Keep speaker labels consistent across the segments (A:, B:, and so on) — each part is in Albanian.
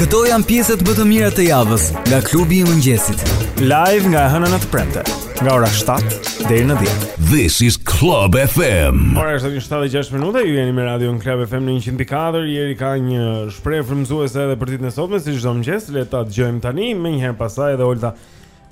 A: Këto janë pjesët më të mira të javës nga klubi i mëngjesit.
B: Live nga e hëna në të premte, nga ora 7 deri në 10.
C: This is Club FM.
B: Ora është 7:06 minuta, ju jeni me Radio Club FM në 104. Jeri ka një shprehje frymëzuese edhe për ditën e sotme, si çdo mëngjes, le ta dëgjojmë tani, menjëherë pastaj edhe Olta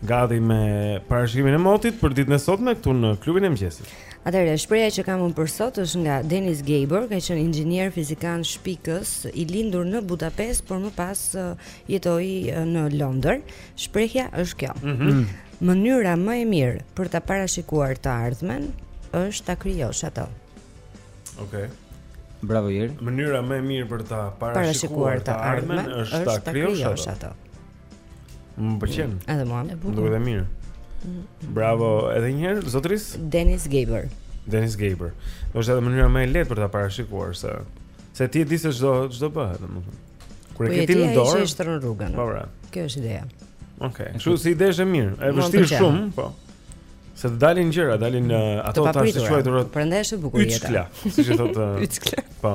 B: Gati me parashikimin e motit për ditën e sotme këtu në klubin e mëngjesit.
D: Atëherë, shprehja që kam unë për sot është nga Dennis Gabor, ka qenë inxhinier fizikan shpikës, i lindur në Budapest, por më pas uh, jetoi uh, në Londër. Shprehja është kjo.
B: Mm -hmm.
D: Mënyra më e mirë për ta parashikuar të ardhmen është ta krijosh atë.
B: Okej. Okay.
E: Bravo Jeri.
B: Mënyra më e mirë për ta
D: parashikuar të ardhmen
B: është ta krijosh atë. Më pëlqen.
D: Edhe mua.
B: Duhet edhe mirë. Mhm. Bravo, edhe një herë zotëria?
D: Dennis Gabor.
B: Dennis Gabor. Do të thotë mënyra më e lehtë për ta parashikuar se se ti e di se ç'do ç'do bëhet, domethënë. Kur e
D: po
B: ke ti në dorë,
D: ai është në rrugën.
B: Po pra.
D: Kjo është ideja.
B: Okej. Okay. Kështu si ide është e mirë. E vështirë shumë, po. Se të dalin gjëra, dalin uh, ato
D: të
B: ashtuquajturat.
D: Prandaj është e bukur jeta.
B: Yçkla, siç e thotë. Uh,
D: Yçkla.
B: Po.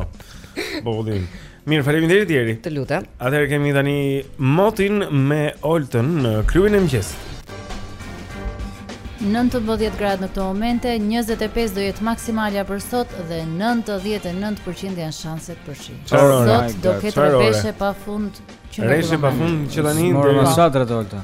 B: Bollin. Mirë, faleminderit Jeri.
D: Të lutem.
B: Atëherë kemi tani motin me Oltën në klubin e mëngjesit.
F: 19 gradë në këto momente, 25 do jetë maksimalja për sot dhe 99% janë shanset për shi. Sot do ketë
B: rreshe
F: pa fund që
B: më
F: Rreshe
B: pa fund që tani do të
F: me çadrat
B: Olta.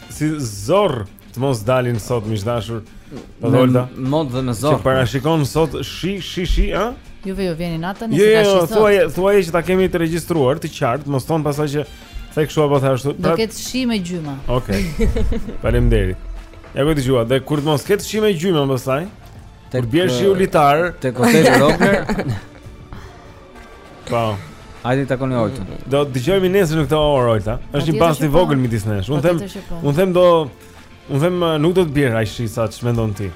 F: si zor të mos dalin
B: sot miq të dashur. Po Olta.
E: Mot dhe me zor.
B: Si parashikon sot shi shi shi, a?
F: Juve ju vjen inat nëse
B: jo,
F: jo, ka shi jo, sot.
B: Jo, thuaj, thuaj që ta kemi të regjistruar të qartë, mos thonë pasaj që the kështu apo thashë ashtu.
F: Do pra- ketë shi me gjyma.
B: Okej. Okay. Faleminderit. Ja ku u dëgjua, dhe kur të mos ketë shi me gjyma pasaj, Tek Kur të bjerë shiu litar
E: Tek hotel Rogner
B: Po
E: Hajde takoni Olta.
B: Do të dëgjojmë nesër në këtë orë Olta. Është një bast i vogël midis nesh. Unë them, unë them do unë them uh, nuk do të bjerë aq shi sa ç'mendon ti.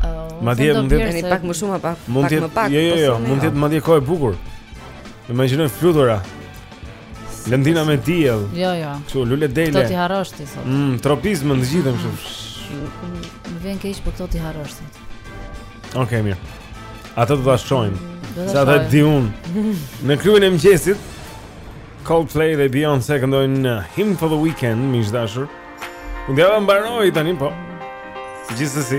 F: Oh,
B: madje mund të
F: jetë
D: pak më shumë apo pak më pak.
B: Jo, jo, jo, mund të jetë madje kohë e bukur. Imagjinoj flutura. Lëndina me diell.
F: Jo, jo.
B: Kështu lule dele.
F: Do t'i harrosh ti sot.
B: Mm, tropizëm të gjithën kështu.
F: Më vjen keq po këto t'i harrosh sot.
B: Okej, okay, mirë. Ato do ta shohim.
F: Mm,
B: Sa
F: do
B: di un. Në klubin e mëngjesit Coldplay dhe Beyoncé këndojnë në uh, Hymn for the Weekend, miq të dashur. Fundjava mbaroi tani po. Gjithsesi,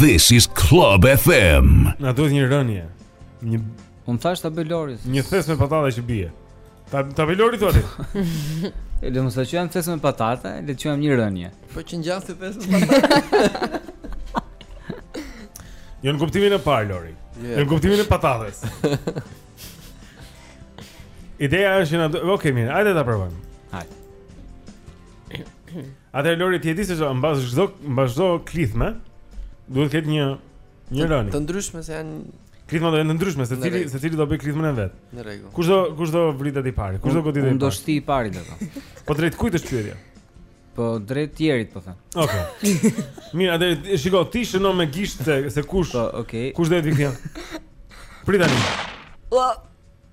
C: This is Club FM.
B: Na duhet një rënie. Një
E: Unë thashë ta bëj Lori.
B: Një thes me patate që bie. Ta ta bëj Lori thotë.
E: E le mos ta quajmë thes me patate, le ta quajmë një rënie.
G: Po që ngjan si thes me patate.
B: Jo në kuptimin e parë Lori. Jo në kuptimin e patates. Ideja është që na, okay, mirë, hajde ta provojmë.
E: Hajde.
B: Atë Lori ti e di se çfarë mbas çdo mbas çdo klithme duhet të ketë një një rënie.
G: Të ndryshme se janë
B: klithmat do të jenë të ndryshme, secili secili do bëj klithmën e vet.
G: Në rregull.
B: Kush do kush do vritet i pari? Kush do goditet i
E: pari? Do ishte i pari do.
B: Po drejt kujt është pyetja?
E: Po drejt Jerit po them.
B: Okej. Okay. Mirë, atë shiko ti shënon me gisht se se kush.
E: Po, okej. Okay.
B: Kush do të vijojë? Prit tani.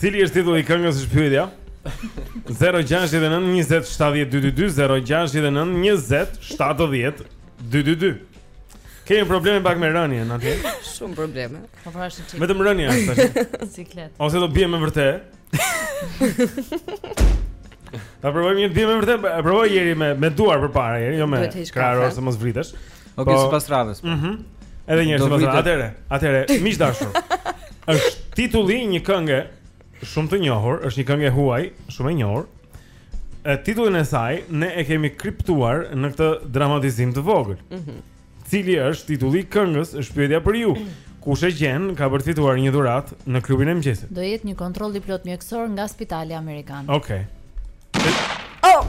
B: Cili është titulli i këngës është pyetja? 069 20 70 222 069 20 70 222 Kemi probleme pak me rënien atje?
D: Shumë probleme
F: Po pra është çikë
B: Vetëm rënia është e
F: sikletshme
B: Ose do biem me vërte Ta provojmë një bie me vërte Provoje Jeri me, me duar përpara Jeri, jo me
D: kraharor
B: se mos vritesh
E: Ok,
B: po,
E: sipas radhës. Po.
B: Mhm. Edhe një herë sipas
E: radhës.
B: Atëherë, atëherë, miq të dashur. Është titulli i një kënge shumë të njohur, është një këngë e huaj, shumë e njohur. E titullin e saj ne e kemi kriptuar në këtë dramatizim të vogël. Mhm. Mm Cili është titulli i këngës? Është pyetja për ju. Kush e gjen ka për të fituar një dhuratë në klubin e mëngjesit.
F: Do jetë një kontroll i plotë mjekësor nga Spitali Amerikan.
B: Okej. Okay. Oh!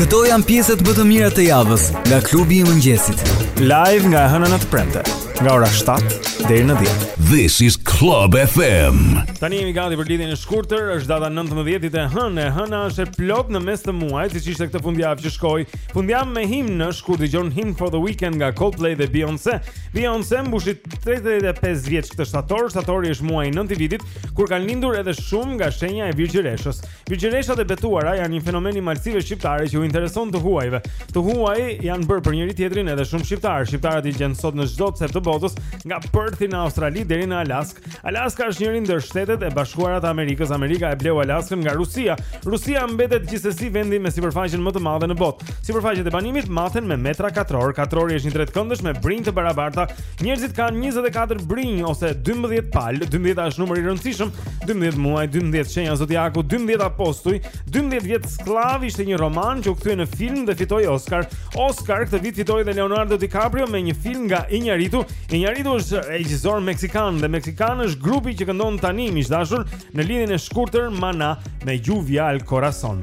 A: Këto janë pjesët më të mira të javës nga klubi i mëngjesit.
H: Live nga e Hëna në të Premte, nga ora 7 deri në 10.
C: This is Club FM.
H: Tani jemi gati për lidhjen e shkurtër, është data 19 ditë e Hënë, Hëna është e plotë në mes të muajit, siç ishte këtë fundjavë që shkoi. Fundjavë me himn është kur dëgjon Hymn for the Weekend nga Coldplay dhe Beyoncé. Beyoncé mbushi 35 vjeç këtë shtator, shtatori është muaji i nëntë i vitit, kur kanë lindur edhe shumë nga shenja e virgjëreshës. Virgjëreshat e betuara janë një fenomen i malësive shqiptare që u intereson të huajve. Të huaj janë bërë për njëri tjetrin edhe shumë shqiptarë. Shqiptarët i gjen sot në çdo cep të botës, nga Perth në Australi deri në Alaskë. Alaska është njëri ndër shtetet e bashkuara të Amerikës. Amerika e bleu Alaskën nga Rusia. Rusia mbetet gjithsesi vendi me sipërfaqen më të madhe në botë. Sipërfaqet e banimit maten me metra katrorë. Katrori është një drejtkëndësh me brinjë të barabarta Njerëzit kanë 24 brinjë ose 12 palë, 12 është numër i rëndësishëm, 12 muaj, 12 shenja zodiaku, 12 apostuj, 12 vjet skllav ishte një roman që u kthye në film dhe fitoi Oscar. Oscar këtë vit fitoi dhe Leonardo DiCaprio me një film nga Iñárritu. Iñárritu është regjisor meksikan dhe meksikan është grupi që këndon tani miq të dashur në lidhjen e shkurtër Mana me Lluvia al Corazon.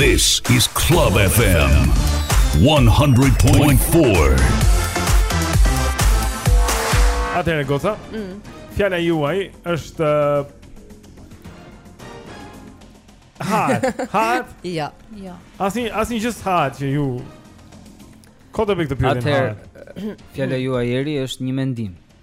C: This is Club FM 100.4.
B: Atëherë goca. Mm. Fjala juaj është uh, hard, hard?
F: Jo,
I: jo.
B: Asnjë asnjë gjë hard që ju Kota me këtë pyetje.
D: Atëherë, fjala juaj eri është një mendim.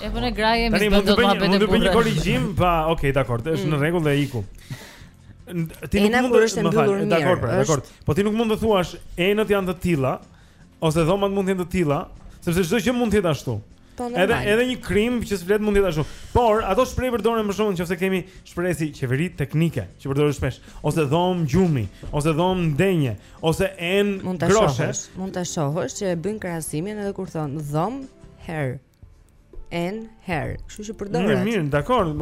I: E
F: vënë gra jemi
B: Tani, mund të
J: bëj
D: një,
B: mund të bëj një korrigjim, pa, ok, dakord, është mm. në rregull dhe iku. Ti nuk mund të
F: është mbyllur mirë.
B: Dakord,
F: pra,
B: dakord. Po ti nuk mund të thuash enët janë të tilla ose dhomat mund të jenë të tilla, sepse çdo gjë mund të jetë ashtu.
F: Po,
B: edhe edhe një krim që s'flet mund të jetë ashtu. Por ato shprehje përdoren më shumë nëse kemi shprehje si qeveri teknike, që përdoren shpesh, ose dhomë gjumi, ose dhomë ndenje, ose enë groshe.
F: Mund ta shohësh, mund ta shohësh që e bën krahasimin edhe kur thonë dhomë herë. enë herë. Kështu që përdoret.
B: Mirë, mirë, dakord,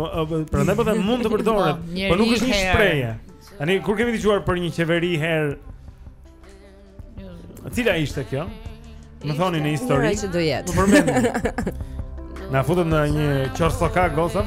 B: prandaj po them mund të përdoret,
I: po
B: nuk është një shprehje. Tani kur kemi dëgjuar për një qeveri herë? Cila ishte kjo? Më thoni në histori.
F: Nuk e di do jetë.
B: Po përmend. Na futën në një qorrsokak goca.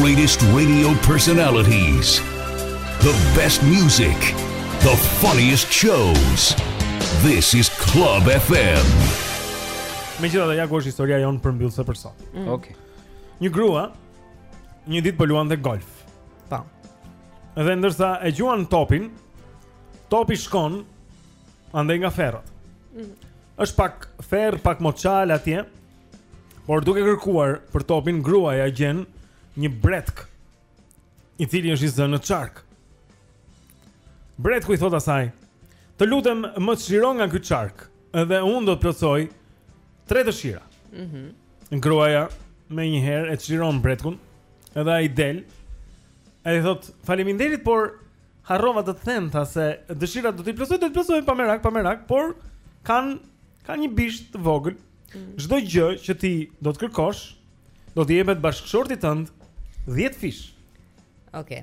C: greatest radio personalities, the best music, the funniest shows. This is Club FM.
B: Megjithatë, ja ku është historia jonë përmbyllëse për sot.
E: Mm. Okej. Okay.
B: Një grua një ditë po luante golf.
D: Ta.
B: Dhe ndërsa e gjuan topin, topi shkon andej nga ferrat. Mm. Është pak ferr, pak moçal atje. Por duke kërkuar për topin gruaja gjen një bretk i cili është i zënë në çark. Bretku i thotë asaj: "Të lutem, më çliro nga ky çark, edhe unë do të plotësoj tre dëshira."
K: Mhm.
B: Mm Gruaja menjëherë e çliron bretkun Edhe ai del Ai thotë faliminderit por Harrova të të them tha se Dëshirat do t'i plotësoj do t'i plotësoj pa merak pa merak Por kanë ka një bisht të vogël Çdo mm. gjë që ti do të kërkosh Do t'i jepet bashkëshortit tënd 10 fish
D: Ok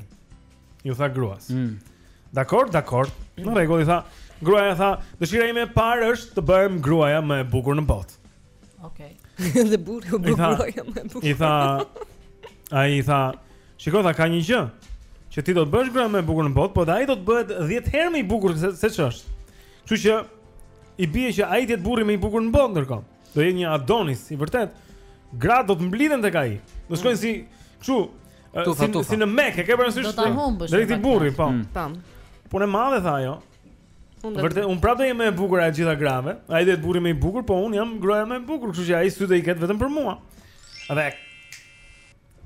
B: Iu tha gruas
E: mm.
B: Dakor, dakor Në rregull i tha Gruaja tha Dëshira ime e parë është të bëhem gruaja më e bukur në botë
F: Okej. Okay.
D: dhe burri u
B: bë
D: gruaja më e bukur.
B: I tha ai i tha, "Shiko tha ka një gjë që ti do të bëhesh gruaja më e bukur në botë, por dhe ai do të bëhet 10 herë më i bukur se se ç'është." Kështu që i bie që ai të jetë burri më i bukur në botë ndërkohë. Do jetë një Adonis i vërtetë. Gratë do të mblidhen tek ai. Do shkojnë si kështu si, si në Mekë, ke parasysh?
F: Do ta humbësh.
B: Drejt
F: burrit,
B: po.
E: Mm.
D: Tam.
B: Punë e madhe tha ajo.
D: Unë do
B: të unë prapë do jem më e bukura e të gjitha grave. Ai do jetë burri më i bukur, po unë jam gruaja më e bukur, kështu që ai sytë do i ketë vetëm për mua. Dhe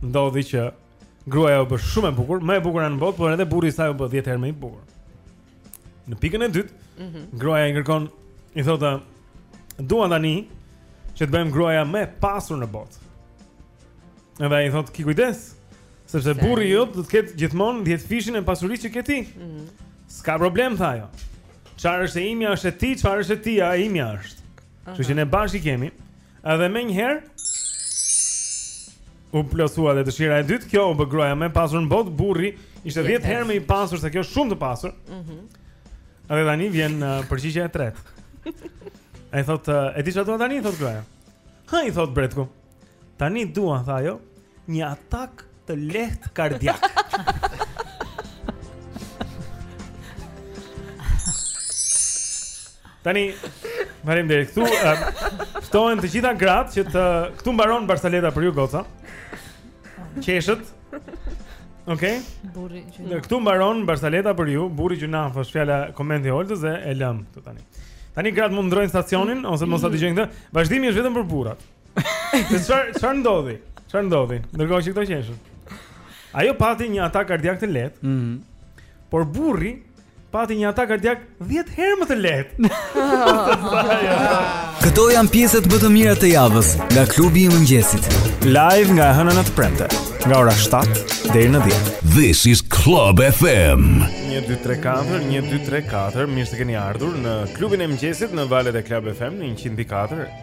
B: ndodhi që gruaja u bë shumë e bukur, më e bukur në botë, por edhe burri i saj u bë 10 herë më i bukur. Në pikën e dytë,
D: mm -hmm.
B: gruaja i kërkon, i thotë, "Dua tani që të bëhem gruaja më e pasur në botë." Edhe ai thotë, "Ki kujdes, Sepse burri jot do të ketë gjithmonë 10 fishin e pasurisë që ke ti.
D: Mhm.
B: S'ka problem tha ajo. Çfarë është e imja është e tij, çfarë është e tij, e imja është. Kështu që ne bashkë i kemi. Edhe menjëherë u plotësua dhe dëshira e dytë, kjo u bë gruaja më e pasur në botë, burri ishte 10 herë më i pasur se kjo, shumë të pasur.
D: Mhm.
B: Edhe tani vjen uh, përgjigja e tretë. Ai thotë, uh, e di çfarë dua tani thotë gruaja. Hë i thotë Bretku. Tani dua, tha ajo, një atak të lehtë kardiak. Tani, marrim dhe këtu, ftohen të gjitha gratë që të këtu mbaron Barsaleta për ju goca. Qeshët. Okej.
F: Okay.
B: Dhe këtu mbaron Barsaleta për ju, burri që na është fjala komenti i Oltës dhe e lëmë këtu tani. Tani gratë mund ndërrojnë stacionin ose mos ta dëgjojnë këtë. Vazhdimi është vetëm për burrat. Të çfarë çfarë ndodhi? Çfarë ndodhi? Ndërkohë që këto qeshën. Ajo pati një atak kardiak të lehtë.
E: Mhm.
B: Mm por burri pati një atak kardiak 10 herë më të lehtë.
A: Këto janë pjesët më të mira të javës nga klubi i mëngjesit.
B: Live nga e hëna në të premte, nga ora 7 deri në 10.
C: This is Club FM.
B: 1 2 3 4, 1 2 3 4. Mirë se keni ardhur në klubin e mëngjesit në valët e Club FM në 104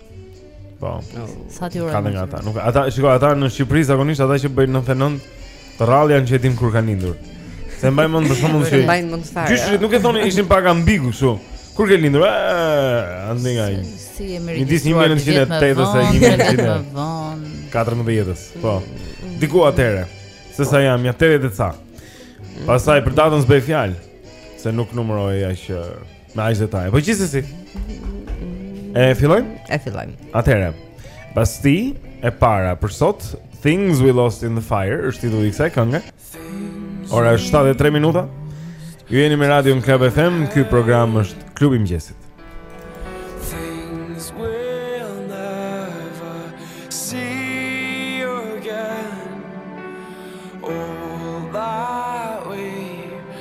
E: Po.
F: Sa t'i
B: uroj. Ka nga ata. Nuk ata, shikoj ata në Shqipëri zakonisht ata që bëjnë 99 të rrallë janë që e dinë kur kanë lindur. S'e mbajnë mend për
D: shkakun
B: s'e
D: mbajnë mend fare.
B: Gjyshërit nuk e thonë ishin pak ambigu kështu. Kur ke lindur? Andej nga ai.
F: Si e
B: merri? Midis 1980 sa 1900. 14-s, po. Diku atëherë. Se sa jam, jam 80 e ca. Pastaj për datën s'bëhej fjalë se nuk numërohej aq Me aq detaje. Po gjithsesi. E fillojmë?
D: E fillojmë.
B: Atëherë. Bastille e para për sot, Things We Lost in the Fire, është titulli i kësaj kënge. Ora është 7:03 minuta. Ju jeni me Radio Club FM, ky program është Klubi i Mëngjesit.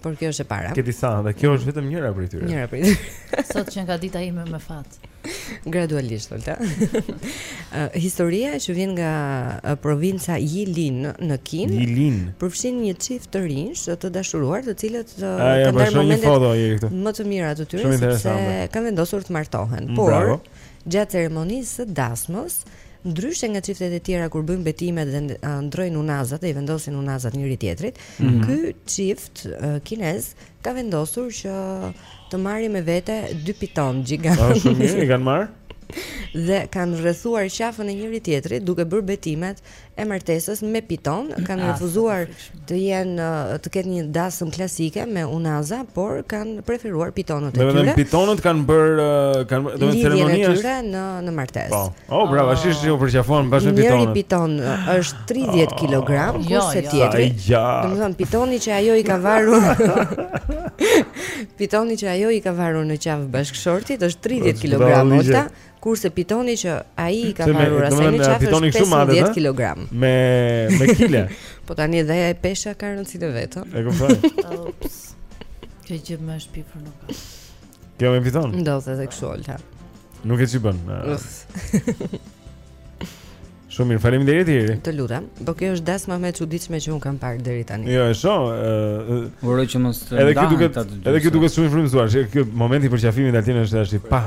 D: Por kjo është e para.
B: Ke disa dhe kjo është vetëm njëra prej tyre.
D: Njëra prej
F: tyre. Sot qenka dita ime me fat.
D: Gradualisht, Olta. uh, historia që vjen nga uh, provinca Jilin në Kinë.
B: Jilin.
D: Përfshin një çift të rinjsh të dashuruar, të cilët uh, kanë ndarë momentet më të mira të tyre sepse kanë vendosur të martohen. Por
B: Bravo.
D: Gjatë ceremonisë së dasmës, ndryshe nga çiftet e tjera kur bëjnë betimet dhe ndërrojnë unazat dhe i vendosin unazat njëri-tjetrit, mm
B: -hmm.
D: ky çift uh, kinez ka vendosur që të marrin me vete dy pitonë gjigantë.
B: Po shumë mirë, i kanë marrë.
D: Dhe kanë rrethuar qafën e njëri-tjetrit duke bërë betimet e martesës me pitonë kanë
F: ah,
D: refuzuar të jenë të ketë një dasmë klasike me unaza, por kanë preferuar pitonët e tyre.
B: Dhe pitonët kanë bërë kanë do të ceremonia është
D: në në martesë.
B: Po. Oh, bravo, është ah. u përqafuan bashkë me pitonët.
D: Njëri piton është 30 kg, kurse
F: jo,
B: jo. tjetri.
D: Domethënë pitoni që ajo i ka varur. Pitoni që ajo i ka varur në qafë bashkëshortit është 30 kg, Kurse pitoni që ai i ka varur asaj në qafë është 15 kg.
B: Me me kile.
D: po tani edhe pesha ka rëndësinë e vet, ëh.
B: E kuptoj.
F: Ups. Kjo gjë më është pifur nuk ka.
B: Kjo me piton.
D: Ndodh edhe kështu Olta.
B: Nuk ke ç'i bën. Shumë mirë, faleminderit Iri.
D: Të lutem. Po kjo është dasma më e çuditshme që unë kam parë deri tani.
B: Jo, e shoh.
E: Uroj që mos të
B: ndahet
E: aty. Edhe kjo
B: Edhe kjo duket shumë e frymëzuar. Ky momenti i përqafimit Altin është është i pa.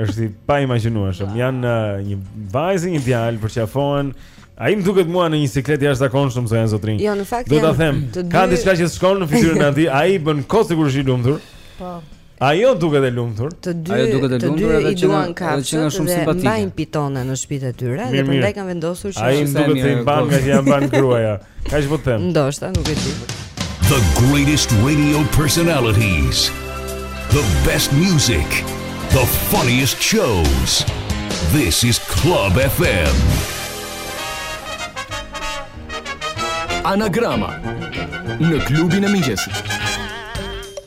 B: Është i paimagjinueshëm. Janë një vajzë, një djalë përqafohen. Ai më duket mua në një siklet të jashtëzakonshëm zonja Zotrin.
D: Jo, në fakt.
B: Do ta them, ka diçka që s'shkon në fytyrën e tij, ai bën kot sikur është i lumtur.
F: Po.
B: Ajo duket e lumtur.
D: Të dy,
E: Ajo duket e lumtur edhe që
D: duan
E: kafshët. Që
D: janë
E: shumë simpatike.
D: Mbajnë pitone në shtëpitë e tyre dhe prandaj kanë vendosur që
B: ai
E: duhet
B: t'i mbajë ngaqë
E: ia
B: mban gruaja. Kaq po them?
D: Ndoshta nuk e di.
C: The greatest radio personalities. The best music. The funniest shows. This is Club FM.
K: Anagrama në klubin e mëngjesit.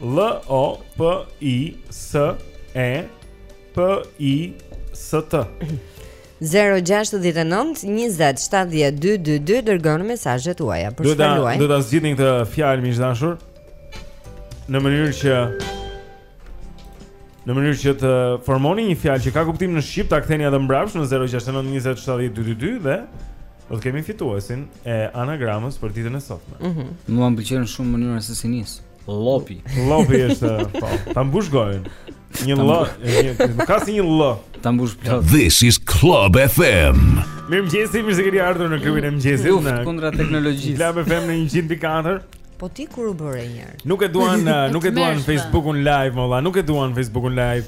B: L O P I S E P I S T
D: 0-6-9-20-70-222 Dërgoni mesazhet tuaja Për të luajtur
B: Dhe ta zgjidhni këtë fjalë miq të dashur Në mënyrë që Në mënyrë që të formoni një fjalë Që ka kuptim në Shqip Ta ktheni atë mbrapsht në 0-6-9-20-70-222 Dhe Do të kemi fituesin e anagramës për ditën e sotme.
D: Mm -hmm.
E: Mua më pëlqen shumë mënyra se si nis. Lopi.
B: Lopi është, po. Ta mbush gojën. Një L, nuk ka si një L.
E: Ta mbush plot.
C: This is Club FM.
B: Mirëmëngjes, mirë se keni ardhur në klubin e mëngjesit.
E: Luft kundra teknologjisë.
B: Club FM në 104.
D: Po ti kur u bëre një herë?
B: Nuk e duan, nuk e duan Facebookun live, valla, nuk e duan Facebookun live.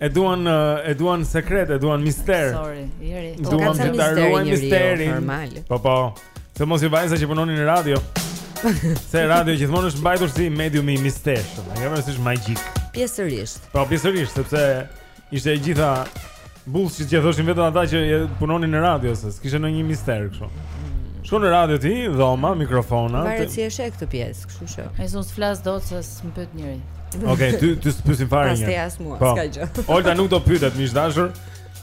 B: E duan e duan sekret, e duan mister.
F: Sorry, jeri.
D: Po ka ca mister
B: njeri
D: normal.
B: Po po. Sidomos vajzat që punonin në radio. Se radio gjithmonë është mbajtur si medium i mistershëm, apo jo si është magjik.
D: Pjesërisht.
B: Po pjesërisht, sepse ishte e gjitha bullshit që thoshin vetëm ata që punonin në radio, s'kishte ndonjë mister kështu. Mm. Shkon në radio ti, dhoma, mikrofona.
D: Varet si e sheh këtë pjesë. Kështu që.
F: Ai s'u flas dot se s'më pyet njeri.
B: Okej, ty ty s'pyesin fare një.
D: Pastaj as mua,
B: po.
D: s'ka gjë.
B: Olta nuk do pyetet miq të dashur.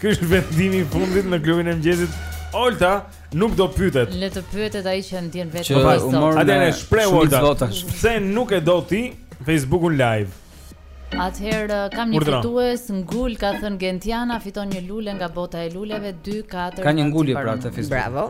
B: Ky është vendimi i fundit në klubin e mëngjesit. Olta nuk do pyetet.
F: Le të pyetet ai që ndjen vetë
E: në Facebookun.
B: Atë
E: ne
B: shpreh Olta. Pse nuk e do ti Facebookun live?
F: Atëherë uh, kam një fitues, ngul ka thënë Gentiana fiton një lule nga bota e luleve 2 4.
E: Ka një ngulje pra te Facebookut.
D: Bravo.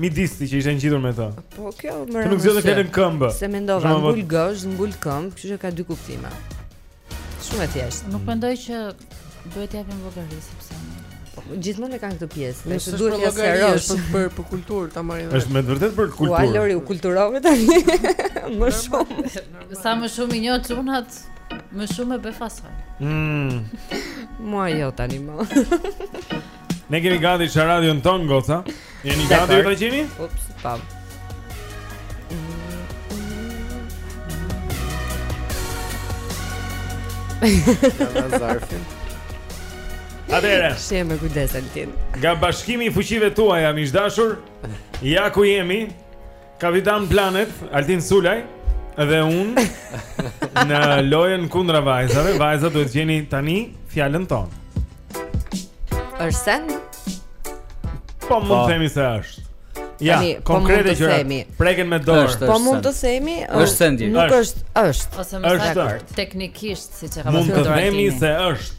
B: Midis
D: t-i që
B: ishte ngjitur me të.
D: Po kjo më
B: rëndë. Nuk zgjodhe fjalën këmbë.
D: Se mendova ngul gozhdë, ngul këmbë, kështu që ka dy kuptime. Shumë e thjeshtë.
F: Nuk mendoj që duhet të japim llogari sepse
D: po, gjithmonë e kanë këtë pjesë.
G: Nëse
D: duhet
G: të
D: sqarosh
G: për për për kulturë ta marrim.
B: Është me vërtet për kulturë.
D: Ua Lori u kulturove tani. Më shumë.
F: Sa më shumë i njoh çunat, më shumë më befasojnë.
B: Mm.
D: Mua jo tani më.
B: Ne kemi gati radion tonë, goca Jeni gati ju të qeni?
D: Ups,
G: pa
B: Atere
D: Shihe me kujdes, Altin
B: Nga bashkimi i fuqive tuaja miq të dashur Ja ku jemi Kapitan Planet, Altin Sulaj dhe un në lojën kundra vajzave, vajzat duhet të gjeni tani fjalën tonë.
D: Është send?
B: Po mund të po. themi se është. Ja,
D: Tani, po
B: konkrete që
D: themi.
B: Preken me dorë.
E: Është,
D: po mund të themi,
E: është sendi.
D: Nuk
B: është,
D: është.
F: Ose më saktë, teknikisht siç e kam thënë.
B: Mund të themi se është.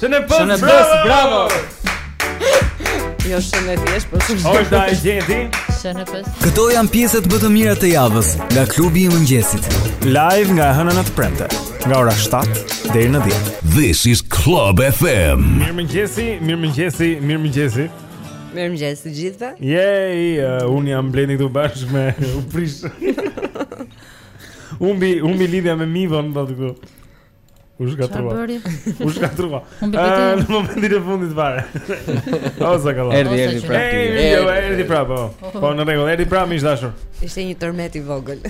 F: Shënë
D: pës,
E: shënë pës,
B: bravo! Jo
E: shënë e thjesht,
B: po shënë
F: pës.
D: Olta e
B: gjeti.
F: Shënë pës.
A: Këto janë pjesët më të mira të javës nga klubi i mëngjesit.
L: Live nga e hëna në Premte, nga ora 7 deri në 10.
C: This is Club FM.
B: Mirëmëngjesi, mirëmëngjesi, mirëmëngjesi.
D: Mirëmëngjesi të gjithëve.
B: Yay, uh, un jam Blendi këtu bashkë me u prish. Humbi, humbi lidhja me Mivon,
F: do
B: të
F: thotë.
B: U
F: shkatërrua.
B: U
F: shkatërrua.
B: Në momentin e fundit fare. O sa kalla.
E: Erdhi, erdhi prapë. Erdhi,
B: jo, erdhi prapë po. Po në rregull, erdhi prapë miq të dashur.
D: Ishte një tërmet i vogël.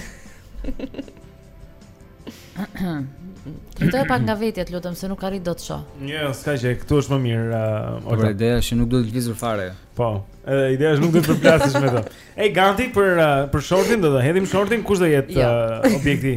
F: Ktheje pak nga vetja të lutem se nuk arrij dot të shoh.
B: Jo, jo, s'ka gjë, këtu është më mirë. Uh,
E: Por ideja është që nuk duhet lëvizur fare.
B: Po. Edhe ideja është nuk duhet të përplasesh me to. Ej, gati për uh, për shortin do të hedhim shortin kush do jetë uh, objekti?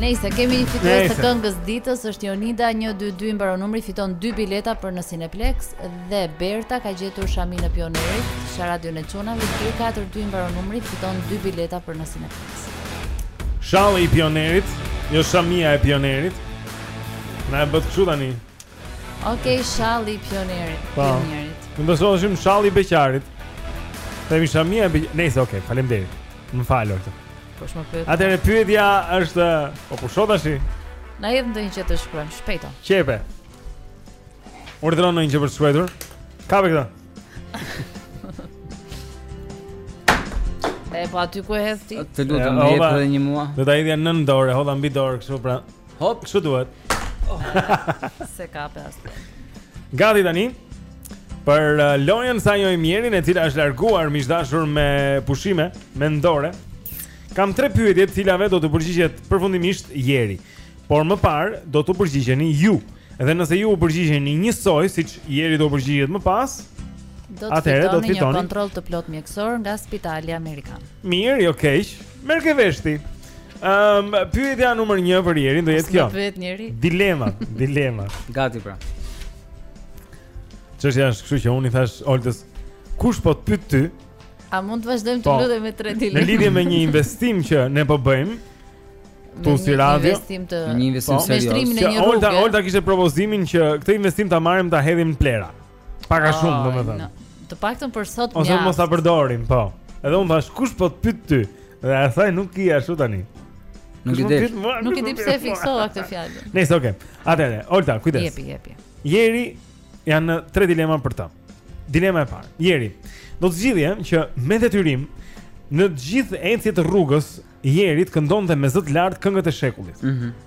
F: Nejse kemi një fitues të këngës ditës, është Jonida 122 i mbaron numri, fiton dy bileta për në Cineplex dhe Berta ka gjetur shaminë e pionerit, te radioja e çunave, 342 i mbaron numri, fiton dy bileta për në Cineplex.
B: Shalli i pionerit, jo shamia e pionerit. Na e bëtë kështu tani.
F: Okej, okay, shalli i pionerit, pa,
B: po.
F: pionerit.
B: Mund të shohim shalli i beqarit. Dhe mi shamia e beqarit. Nejse okay, faleminderit. Më fal Olta.
F: Po shumë pyet.
B: Atëherë pyetja është, po pusho tash?
F: Na jep ndonjë gjë të shkruajmë shpejt.
B: Qepe. Urdhëro ndonjë gjë për të shkruar. Kape këtë.
F: E po aty ku e hedh ti?
E: Të lutem, më jep edhe një mua.
B: Do ta hidhja nën dorë, hodha mbi dorë kështu pra.
E: Hop,
B: kështu duhet.
F: S'e kape as.
B: Gati tani. Për uh, lojën sa e njohim Jerin e cila është larguar miq të dashur me pushime mendore. Kam tre pyetje të cilave do t'u përgjigjet përfundimisht Jeri. Por më parë do t'u përgjigjeni ju. Dhe nëse ju u përgjigjeni njësoj siç Jeri do u përgjigjet më pas, atëherë do të
F: fitoni një kontroll të plot mjekësor nga Spitali Amerikan.
B: Mirë, jo keq. Merrke vesh ti. Ehm, um, pyetja numër 1 për Jerin do jetë kjo.
F: Pyet njëri.
B: Dilema, dilema.
E: Gati pra.
B: Çështja është, kështu që unë i thash Oltës, kush po të pyet ty?
F: A mund të vazhdojmë të po, lutem me tre dilema?
B: Në lidhje me një investim që ne po bëjmë, këtu si radio,
F: investim të
E: një investim
F: po,
E: serioz.
B: Që Olta, Olta kishte propozimin që këtë investim ta marrim ta hedhim në plehra. Pak a shumë,
F: do
B: me
F: thënë. Të paktën për sot mjaft.
B: Ose mos ta përdorim, po. Edhe unë thash kush po të pyet ty? Dhe ai tha nuk është ashtu tani.
E: Nuk i
B: di.
F: Nuk i di pse e fiksova këtë fjalë.
B: Nice, okay. Atëre, Olta, kujdes.
F: Jepi, jepi.
B: Jeri janë tre dilema për të. Dilema e parë. Jeri, do të zgjidhje që me detyrim në të gjithë ecjet rrugës Jeri të këndonte me zë të lartë këngët e shekullit.
E: Mhm.
B: Mm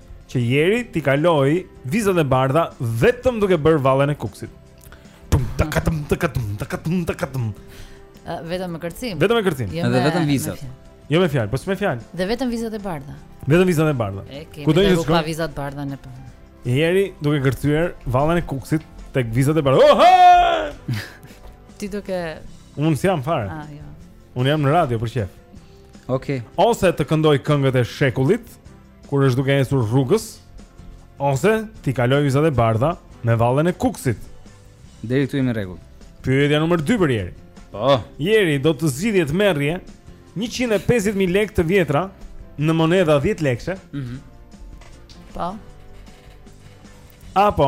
B: që jeri t'i kalojë vizat e bardha vetëm duke bërë vallen e kuksit. Tum takatum takatum takatum takatum.
F: Vetëm me kërcim.
B: Vetëm me kërcim.
F: Jo
E: Edhe vetëm vizat.
B: Jo me fjalë, po s'me fjalë.
F: Dhe vetëm vizat e bardha.
B: Vetëm vizat e bardha. Ku do
F: të
B: shkoj?
F: Ku ka
B: viza
F: të bardha në punë.
B: Jeri duke kërcyer vallen e kuksit tek vizat e bardha. Oha!
F: Ti do ke
B: Unë s'jam fare.
F: Ah, jo.
B: Unë jam në radio për qejf.
E: Okej. Okay.
B: Ose të këndojë këngët e shekullit. kur është duke ecur rrugës ose t'i kalojë vizat e bardha me vallen e kuksit.
E: Deri këtu jemi në rregull.
B: Pyetja numër 2 për Jeri.
E: Po.
B: Jeri do të zgjidhje të merrte 150000 lekë të vjetra në monedha 10 lekëshe.
E: Mhm.
F: Mm po.
B: Apo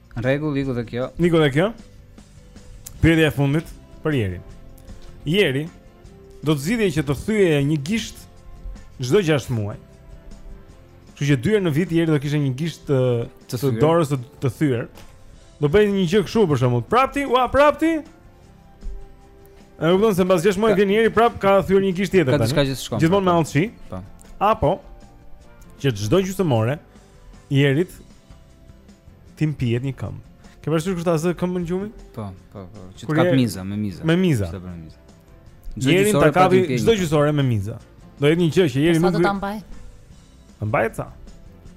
B: Në
E: rregull, iku dhe kjo.
B: Iku dhe kjo. Pyetja e fundit për Jerin. Jeri do të zgjidhje që të thyente një gisht çdo 6 muaj. Kështu që dy herë në vit Jeri do kishte një gisht të,
E: të,
B: të dorës të, të thyer. Do bënte një gjë kështu për shembull. Prapti, ua prapti. E kupton se mbas 6 muaj vjen Jeri prap ka thyer një gisht tjetër tani.
E: Ka diçka që s'shkon.
B: Gjithmonë me allçi.
E: Po.
B: Apo që çdo gjysmë ore Jerit T'i mpihet një këmbë. Ke parasysh kur ta zë këmbën gjumi?
E: Po, po, po. Që të kap miza me miza.
B: Me miza.
E: Çfarë bën miza?
B: Jerin ta kapi çdo
E: gjysmë
B: ore me miza. Do jetë një gjë që Jeri nuk.
F: Sa do ta mbaj?
B: Ta mbaj ta.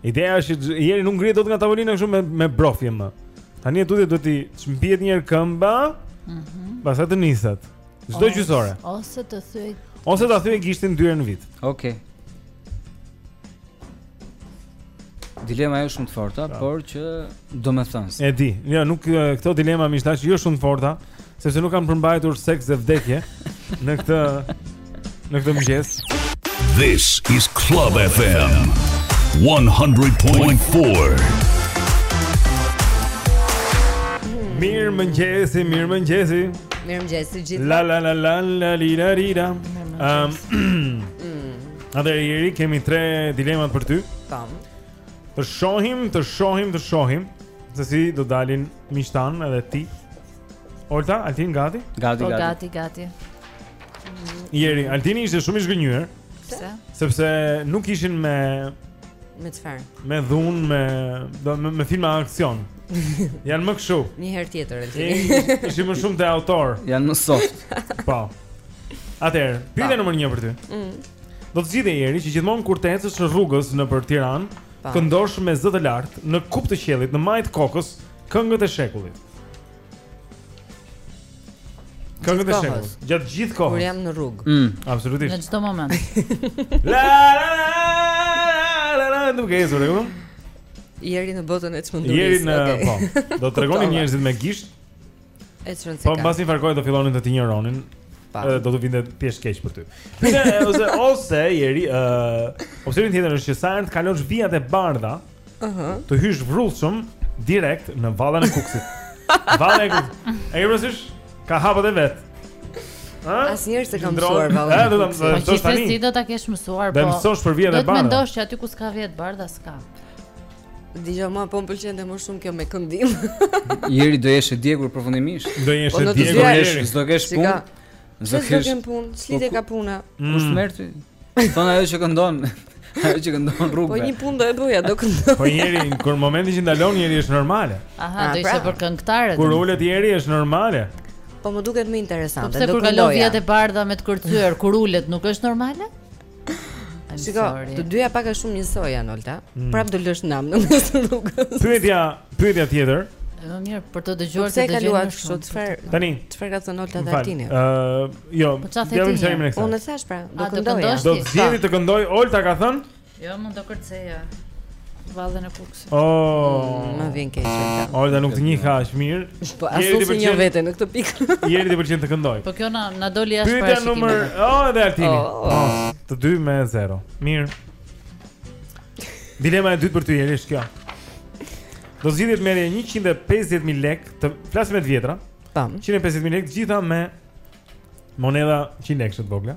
B: Ideja është që Jeri nuk ngrihet dot nga tavolina kështu me me brofje më. Tani e tutje do t'i çmpihet një herë këmba.
F: Mhm.
B: Mm Pastaj të niset. Çdo
F: gjysmë
B: ore.
F: Ose të thyejë.
B: Ose ta thyejë gishtin dy herë në vit.
E: Okej. Okay. Dilema jo shumë të forta, pra. por që domethënëse.
B: E di. Jo, nuk këto dilema i quajta jo shumë të forta, sepse nuk kanë përmbajtur seks dhe vdekje në këtë në këtë mëngjes.
C: This is Club FM 100.4.
B: Mirëmëngjesi, mirëmëngjesi
D: Mirëmëngjes
B: La la la la la li la li la um, Atëherë Jeri kemi tre dilemat për ty.
D: Tam.
B: Të shohim, të shohim, të shohim se si do dalin miqtë edhe ti. Olta, Altin gati?
E: Gati,
F: po,
E: gati.
F: Gati, gati.
B: Jeri, Altini ishte shumë i zhgënjyer.
F: Pse?
B: Sepse nuk ishin me
D: me çfarë?
B: Me dhunë, me do me, me filma aksion. Janë më kështu.
D: Një herë tjetër Altini.
B: Ishim më shumë te autor.
E: Janë më soft.
B: Po. Atëherë, pyetja numër 1 për ty.
D: Mm.
B: Do të zgjidhje Jeri që gjithmonë kur të ecësh rrugës nëpër Tiranë,
D: të
B: këndosh me zë të lartë, në kupë të qiellit, në majë të kokës, këngët e shekullit. Këngët e shekullit, gjatë gjithë kohës.
D: Kur jam në rrugë.
E: Mm.
B: Absolutisht.
F: Në çdo moment.
B: la la la la la, nuk e zure, jo?
D: Jeri në botën e çmendurisë.
B: Jeri në,
D: okay.
B: po. Do të
D: tregonin
B: njerëzit me gisht. Po mbas njëfarë kohe do fillonin të të
D: injoronin.
B: Edhe do t'u vinte pjesë keq për ty. Pyetja e ose ose Jeri, ë, uh, opsioni tjetër është që sa herë të kalosh vijat e bardha,
D: ëh, uh -huh.
B: të hysh vrullshëm direkt në vallen e Kukësit. Vallen e Kukësit. E ke parasysh? Ka hapat e vet. Ha?
D: Asnjëherë s'e kam mësuar
B: vallen.
D: Edhe
B: do ta mësosh tani.
F: Po ti do ta kesh mësuar, po.
B: Do mësosh për vijat e bardha.
F: Do të mendosh që aty ku s'ka vijat e bardha s'ka.
D: Dija ma po më pëlqente më shumë kjo me këndim.
E: Jeri do jesh e djegur përfundimisht.
B: Do jesh,
D: po,
B: e djegur Jeri.
E: S'do kesh punë. S'do kesh
D: punë. S'lidhe po ka puna. Mm.
E: Kush
B: të
E: merr ty? Thonë ajo që këndon. Ajo që këndon rrugëve.
D: Po një punë do e bëja, do këndoja.
B: Po Jeri, kur momenti që ndalon Jeri është normale.
F: Aha,
D: ah,
F: do ishte
D: pra.
F: për këngëtarët.
B: Kur ulet Jeri është normale.
D: Po më duket më interesante.
F: Po
D: pse
F: kur kalon vijat e bardha me të kërcyer, kur ulet nuk është normale?
D: Shiko, të dyja pak a shumë njësoj janë Olta.
B: Mm.
D: Prap do lësh nam në mes të rrugës.
B: Pyetja, pyetja tjetër.
F: Më mirë, për të dëgjuar se
D: ka
F: luajtur
D: kështu çfarë.
B: Tani,
D: çfarë ka thënë Olta dhe Altini?
B: Ë, uh, jo,
F: po do
B: të
F: vim
B: çajmë këtu.
D: Unë thashë pra, do të
F: këndoj.
B: Do të zgjidhni të këndoj Olta ka thënë?
F: Jo, mund të kërceja. Vallen e Kukësit.
B: Oh,
D: më vjen keq. Olta
B: nuk të njeh kaq mirë.
D: Po as
B: ti
D: s'e
B: njeh
D: veten në këtë pikë.
B: Jeri të pëlqen të këndojë.
F: Po kjo na na doli jashtë
B: para.
F: Pyetja
B: numër, oh, edhe Altini.
D: Oh,
B: oh. oh të dy me 0. Mirë. Dilema e dytë për ty Jeri është kjo. Do zgjidhje të merrje 150000 lekë, të flasim me të vjetra.
D: Tam.
B: 150000 lekë të gjitha me monedha 100 lekë të vogla.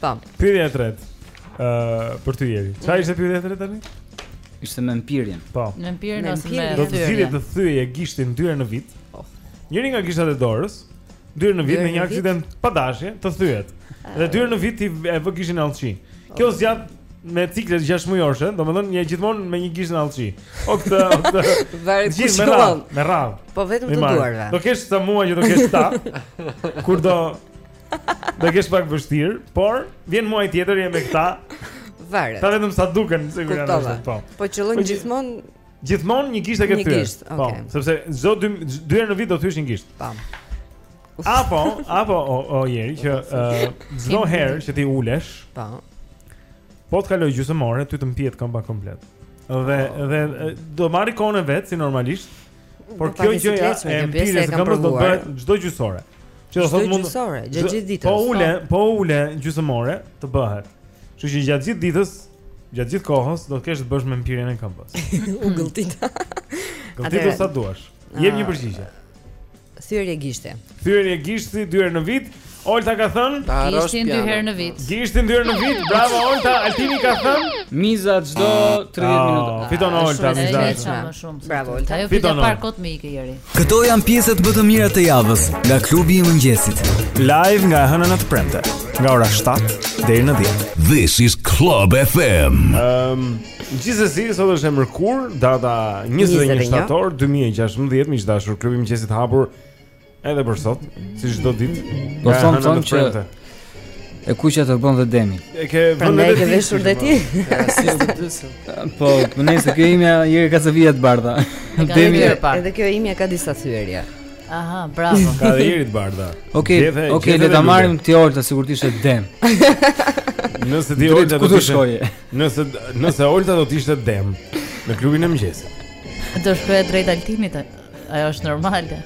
D: Po.
B: Pyetja e tretë. Ë uh, për ty Jeri. Çfarë mm. ishte pyetja e tretë tani?
E: Ishte me mpirjen.
B: Po.
F: Me
D: mpirjen
F: ose me
B: Do të zgjidhje të thyeje gishtin dy herë në vit.
D: Oh.
B: Njëri nga gishtat e dorës, dy herë në vit me një aksident pa dashje, të thyhet. Dhe dy herë në vit ti e vë gishtin në allçi. Kjo oh. zgjat me cikle gjashtëmujorëshe, domethënë një gjithmonë me një gisht në allçi. O këtë, o këtë, gjithë me radhë, me radhë.
D: Po vetëm të duarve.
B: Do kesh ca muaj që do kesh ta, kur do, Do kesh pak vështirë, por vjen muaji tjetër jemi këta.
D: Varet.
B: Ta vetëm sa duken se ku
D: janë
B: ashtu. Po.
D: Po qëllon
B: po
D: gjithmonë
B: gjithmonë një gisht e ke thyer.
D: Një
B: gisht,
D: okay.
B: Po, sepse çdo dy dy herë në vit do thysh një gisht.
D: Po.
B: Apo, apo o, o Jeri që çdo uh, herë që ti ulesh.
D: Po.
B: Po të kalojë gjysmë ore, ty të mpihet këmba komplet. Dhe oh. dhe do marrë kohën e vet si normalisht. Por kjo gjëja e mpirjes së këmbës do
D: të
B: bëhet çdo gjysmë ore. Që do thotë mund
D: gjysmë ore,
B: gjatë
D: gjithë ditës.
B: Po ule, po. po ule gjysmë ore të bëhet. Kështu që gjatë gjithë ditës, gjatë gjithë kohës do të kesh të bësh me mpirjen e këmbës.
D: U gëlltit.
B: Gëlltit sa duash. Jep një ah. përgjigje.
D: Thyerje gishti.
B: Thyerje gishti dy herë në vit. Olta ka thënë
F: Gishtin dy herë në vit.
B: Gishtin dy herë në vit. Bravo Olta, Altini ka thënë
E: Miza çdo 30
B: ah,
E: minuta.
D: Ah,
F: fiton Olta miza.
D: Bravo Olta.
F: Ajo
B: fiton
F: par kot me ikë Jeri.
A: Këto janë pjesët më të mira të javës nga klubi i mëngjesit.
L: Live nga e hëna në të premte, nga ora 7 deri në 10.
C: This is Club FM.
B: Um, Gjithsesi, sot është e mërkurë, data 21 shtator 2016, miq të dashur, klubi i mëngjesit hapur edhe për sot, si çdo ditë.
E: Po
B: thonë thonë
E: që e kuqja të bën dhe demi.
B: E ke vënë
D: edhe ti veshur dhe ti.
E: Po, meqenëse kjo imja i ka vijat të bardha. Demi
D: edhe kjo imja ka disa thyerje.
F: Aha, bravo.
B: Ka dhe vija të bardha.
E: Okej, okej, le ta marrim këtë Olta sikur të ishte dem.
B: Nëse ti Olta do të
E: shkojë.
B: Nëse nëse Olta do të ishte dem në klubin e mëngjesit.
F: Do shkoje drejt Altinit. Ajo është normale.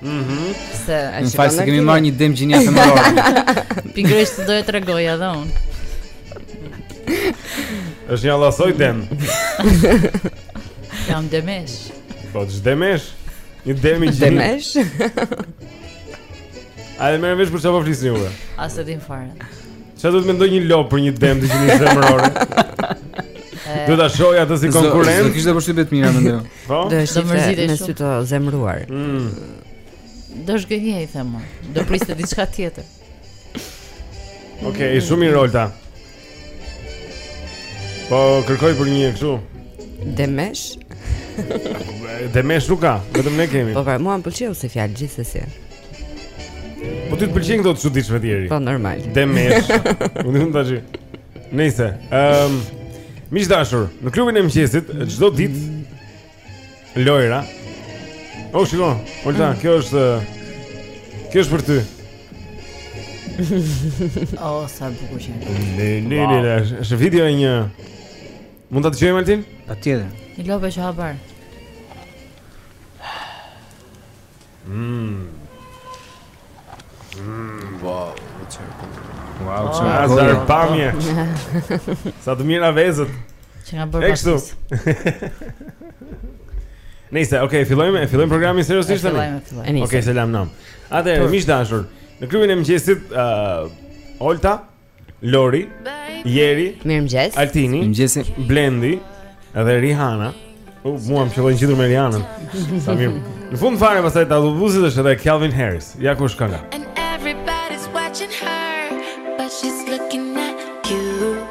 B: Mhm.
F: Mm se
E: ai shikon. Pasi kemi marrë një dem gjinia femërore.
F: Pikërisht do e tregoj edhe unë.
B: Është një allasoj dem.
F: Jam demeshë.
B: Po demeshë. Një dem i gjinisë.
D: Demeshë.
B: A e merr vesh për çfarë po flisni juve?
F: As e di fare.
B: Ça do të mendojë një lopë për një dem të gjinisë femërore. Do ta shohë atë si konkurrent.
E: Do kishte përshtypje të mira mendoj.
B: Po.
D: Do të
F: mërzitej
D: me sy të zemëruar.
B: Mm.
F: Do zhgënjehej them unë. Do priste diçka tjetër.
B: Okej, okay, shumë mirë Olta. Po kërkoj për një kështu.
D: Demeshë.
B: Demeshë nuk ka, vetëm ne kemi.
D: Po pra, mua më pëlqeu si fjalë gjithsesi.
B: Po ty të pëlqejnë këto të çuditshmet Jeri.
D: Po normal.
B: Demeshë. Unë nuk tash. Nëse, ehm, miq të dashur, në klubin e mëngjesit çdo ditë lojra. O shiko, Olta, mm. kjo është kjo është për ty.
F: Oh, sa bukur je.
B: Ne, ne, ne, ne, është video e një. Mund ta dëgjojmë Altin?
E: Patjetër.
F: Një lopë që ha
B: bar.
G: Wow, u çerko.
E: Wow,
F: oh,
B: çerko. Çfarë pamje. Sa të mira vezët.
F: Që na ka
B: bërë kështu. Nëse, okay, fillojmë, fillojmë programin seriozisht tani.
F: Fillojmë, fillojmë.
B: Okay, selam nam. Atëherë, miq të dashur, në klubin e mëngjesit, uh, Olta, Lori, Jeri,
D: Mirëmëngjes.
B: Altini,
E: Mirëmëngjes.
B: Blendi dhe Rihanna. U uh, mua më qëlloi gjithë me Rihanna. Sa mirë. Në fund fare pastaj të autobusit është edhe Calvin Harris. Ja ku është kënga.
M: And everybody's watching her, but she's looking at you.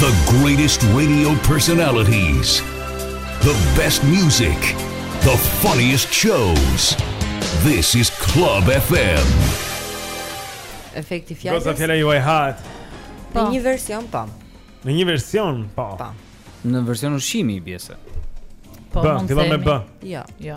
M: The
C: greatest radio personalities The best music The funniest shows This is Club FM
D: Efekti
B: i
D: fjalës Goca
B: fjala juaj hahet
D: Në po. një version po.
B: Në një version po.
D: Po.
E: Në version ushqimi i bie se. Po, fillon me b.
D: Jo, jo.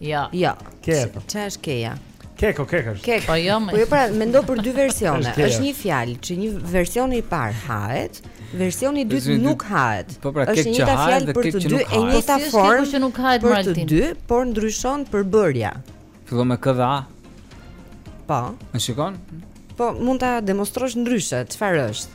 F: Jo.
D: Jo.
B: Ke.
D: Çfarë është keja?
B: Keko, keko.
D: Keko,
F: po jo.
D: Po jo, pra mendo për dy versione.
B: Është
D: një fjalë që një version i parë hahet, versioni i dytë nuk hahet.
E: Po pra,
D: është
E: një
D: fjalë për të dy e njëjta formë
F: që nuk hahet
D: për të dy, por ndryshon përbërja.
E: Fillon me K dhe A.
D: Po.
E: Më shikon?
D: Po, mund ta demonstrosh ndryshe çfarë është.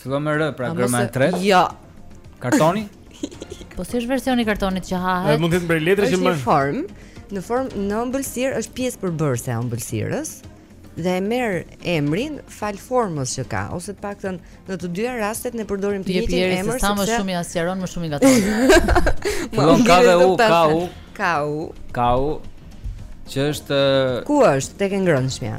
E: Fillon me R, pra gërma e tretë.
D: Jo.
E: Kartoni?
F: Po si është versioni i kartonit që hahet?
B: Mund të jetë për letra që
D: më. Është
B: në
D: formë, në formë në ëmbëlsirë është pjesë përbërëse e ëmbëlsirës dhe e merr emrin falë formës që ka ose të paktën në të dyja rastet ne përdorim të njëjtin emër sepse
F: sa më shumë ia sqaron më shumë i gaton.
E: Më vjen ka dhe u ka u
D: ka u
E: ka u që është
D: ku është tek e ngrënshmja.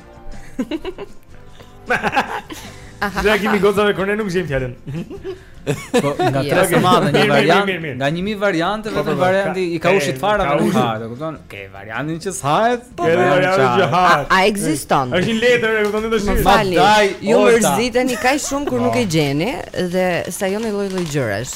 D: Ja
B: kemi gocave kur ne nuk gjejmë fjalën.
E: Po nga tre të madhe një variant, nga një mijë variante
B: po,
E: vetëm
B: po,
E: po,
B: varianti
E: i
B: kaushit
E: fare nuk hahet, e kupton? Ke variantin që s'hahet,
B: ke variantin që hahet.
D: A ekziston?
B: Është një letër, e kupton
D: ti
B: tash?
D: Ma
E: dai,
D: ju mërziteni kaq shumë kur nuk e gjeni dhe sajoni lloj lloj gjërash.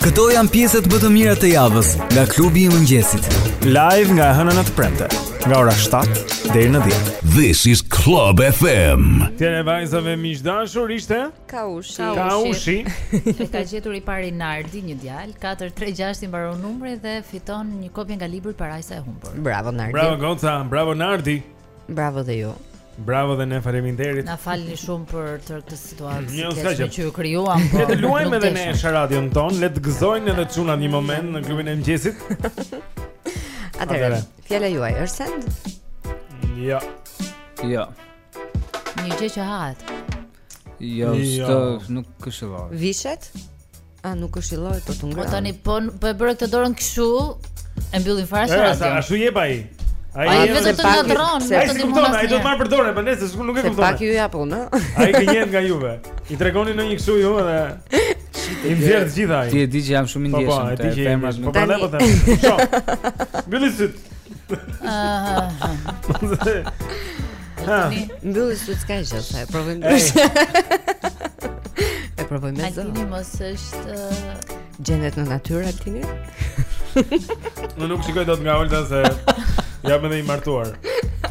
A: Këto janë pjesët më të mira të javës nga klubi i mëngjesit.
L: Live nga e hëna në të premte, nga ora 7 deri në 10.
C: This is Club FM.
B: Fjala e vajzave miq të
D: dashur ishte?
B: Kaushi. Kaushi.
F: E ka gjetur i pari Nardi një djalë, 436 i mbaron numri dhe fiton një kopje nga libri Parajsa e humbur.
D: Bravo Nardi.
B: Bravo Goca, bravo Nardi.
D: Bravo dhe ju.
B: Bravo dhe ne faleminderit.
F: Na falni shumë për tërë këtë situatë që
B: kemi
F: që ju krijuam.
B: Le të po,
F: luajmë
B: edhe ne
F: në
B: radion tonë, le të gëzojnë edhe çunat një moment në klubin e mëngjesit.
D: Atëherë, fjala juaj është send?
B: Jo.
E: Jo.
F: Një gjë që hahet.
E: Jo,
B: jo.
E: nuk këshillohet.
D: Vishet? A nuk këshillohet po të
F: ngresh.
D: Po
F: tani po po e bëre këtë dorën kështu, e mbyllin fare
B: sa.
F: Sa
B: ashtu jep ai.
F: Ai vetë të ngatërron,
B: s'
F: të ndihmon.
B: Ai do të marrë për dore, po nëse s'u nuk e kupton.
D: Se pak ju ja po, në.
B: Ai gënjen nga juve. I tregoni në një kështu ju edhe I mjerë gjithaj
E: Ti e di që jam shumë i
B: ndjeshëm Po
E: po,
B: e di që jam
E: shumë
B: i
E: ndjeshëm
B: Po pra ne po të them Mbylli sytë
D: Mbylli sytë s'ka gjë, sa e
B: provojmë
D: të E provojmë me zonë
F: Altini mos është
D: Gjendet në natyrë, Altini?
B: Unë nuk shikoj dot nga Olta se Jam edhe i martuar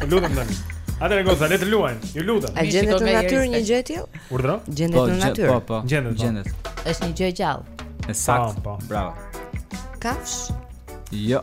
B: Lutem tani Atëherë goca, le të luajmë, ju lutem
D: A gjendet në natyrë një gjë kjo?
B: Urdhro?
D: Gjendet
E: po,
D: në natyrë
E: Po, po,
B: gjendet, po.
E: gjendet
F: është një gjë e gjallë
E: E saktë,
B: po.
E: bravo
F: Kafshë?
B: Jo,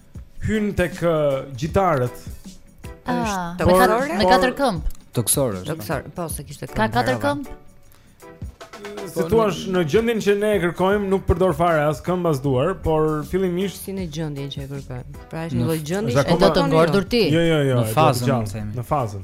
B: hyn tek gjitarët.
F: Ah, me katër me katër këmbë.
E: Tokësor është.
D: Tokësor, po se kishte këmbë.
F: Ka katër këmbë.
B: Si të thuash në gjendjen që ne e kërkojmë nuk përdor fare as këmbë as duar, por fillimisht
D: si në gjendjen që e kërkojmë. Pra është një lloj gjendje
F: që do të ngordhur ti.
B: Jo, jo, jo.
E: Në fazën, themi.
B: Në fazën.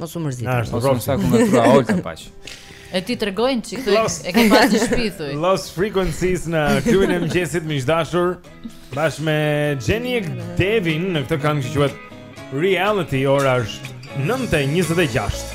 D: Mos u mërzit.
B: Na
E: është rrofsh sa ku më thua Olta paç.
F: E t'i tregojmë që
B: këtë
F: e ke pas te shpia thuj
B: Lost Frequencies në klubin e mëngjesit miq të dashur Bashkë me Janieck Devy në këtë këngë që quhet Reality Ora është 9.26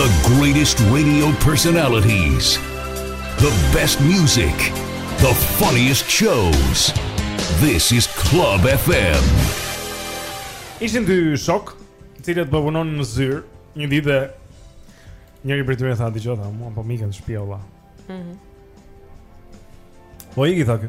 N: The
C: greatest radio personalities The best music The funniest shows This is Club FM
B: Ishin dy shokë Të cilët po punonin në zyrë Një ditë Njëri prej tyre tha Dëgjo tha Mua po m'ikën te shpia Allah
D: Mhm.
B: Po ik i tha kë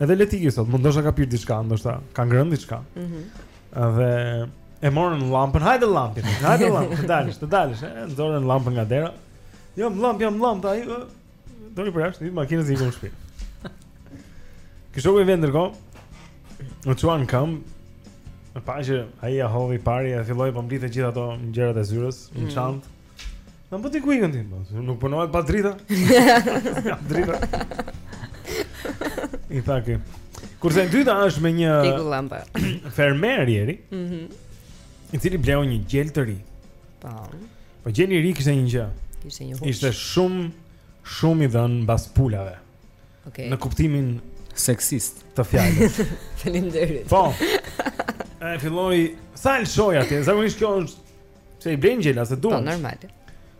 B: Edhe lëreni sot, mund ndoshta ka pirë diçka, ndoshta ka ngrënë diçka.
D: Ëh.
B: Mm dhe e morën llampën, hajde llampën, hajde llampën, të dalësh, të dalësh, e nxorën llampën nga dera. Jo, llamp, jam llamp, ai. Doli përjashta, hipi makinës ikën në shtëpi. Kishë u vendër kom. U çuan kam. E pa që, ai ia hodhi i pari, e filloi po mblidhte gjithë ato gjërat e zyrës, në
D: mm.
B: çantë. Në më bëti ku ikën ti? Nuk punon pa drita? Ja, drita. I thake. Kurse e dyta është me një...
D: Iku llampa.
B: Fermer, Jeri.
D: Mm -hmm.
B: I cili bleu një gjel të ri.
D: Po.
B: Po gjeli i ri kishte një gjë.
D: Ishte një hush.
B: Ishte shumë, shumë i dhënë mbas pulave.
D: Okay.
B: Në kuptimin...
E: Seksist.
B: Të fjalës.
D: Faleminderit.
B: Po. E filloi... Sa e lëshoi atje? Zakonisht kjo është Pse i blen gjelat se duan.
D: Po normal.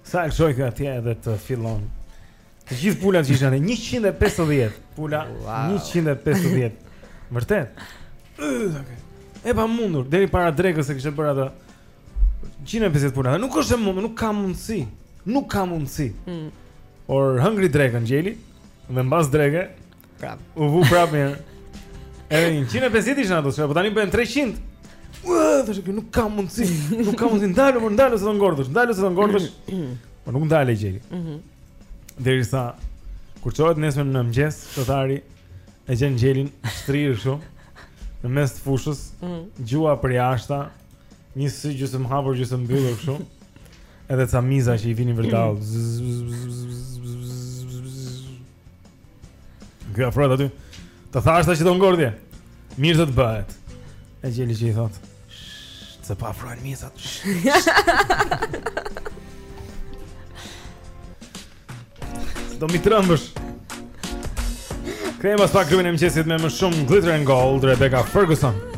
B: Sa e lëshoi ky atje edhe të fillon. Të gjithë pulat që ishin 150, pula
D: wow.
B: 150. Vërtet. E pamundur deri para drekës e kishte bërë atë. 150 pula. Nuk është e mundur, nuk ka mundësi. Nuk ka mundësi.
D: Mm.
B: Ore hëngri drekën gjeli dhe mbas dreke
D: Prap.
B: U vu prap mirë. Edhe 150 ishin ato, po tani bëhen 300. Ua, thoshte që nuk ka mundsi, nuk ka mundsi ndalo, po ndalo se do ngordhësh, ndalo se do ngordhësh. Po nuk ndalej gjeli.
D: Mhm.
B: Derisa kur çohet nesër në mëngjes, i zoti e gjen gjelin shtrirë kështu në mes të fushës,
D: mhm.
B: gjuha përjashta, një sy gjysmë hapur, gjysmë mbyllur kështu. Edhe ca miza që i vinin vërdallë. Ky afrohet aty. Të thash ta që do ngordhje. Mirë të të bëhet. E gjeli ç'i thotë. Se po afrohen mizat. Do m'i trembësh. Kthehemi pas pak klubin e mëngjesit me më shumë glitter and gold, Rebecca Ferguson.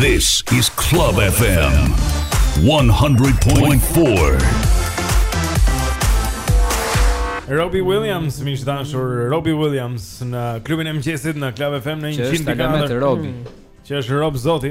C: This is Club FM 100.4.
B: Robbie Williams, miq të dashur, Robbie Williams në klubin e mëngjesit në Club FM në 100.4.
E: Që është Robbie. Mm.
B: Që është rob Zoti.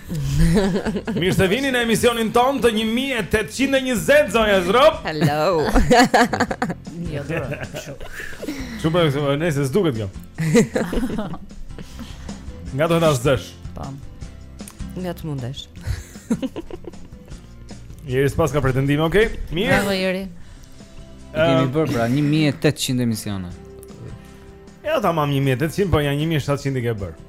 E: Mirë se
B: vini në emisionin tonë të 1820 zonja e zotërinj.
D: Hello.
F: Jo, do.
B: Super, nëse s'duket kjo. Nga do të na zësh?
F: Po.
D: Nga të mundesh.
B: Jeri s'paska pretendime, okay? Mirë.
F: Bravo Jeri.
E: Kemi bërë pra 1800 emisione.
B: Ja jo, tamam 1800, po janë 1700 i ke bërë.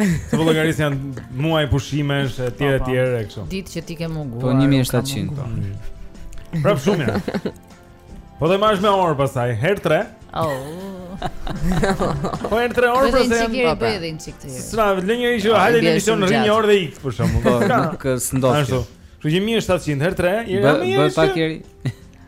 B: Se po llogarit janë muaj pushimesh e tjera e tjera e kështu.
F: Ditë që ti ke munguar.
E: Po 1700 po.
F: Mm.
B: Prap shumë. Po do marrësh me orë pastaj, herë 3.
F: Oh.
B: Po herë 3 orë pra se.
D: Po
F: bëj edhe një çik të tjerë.
B: Sa vlen njëri që hajde në emision rri një orë dhe ik për shkakun.
E: Po nuk s'ndodh.
B: Ashtu. Kështu që 1700 herë 3, jemi
A: më
F: mirë. Bëj pak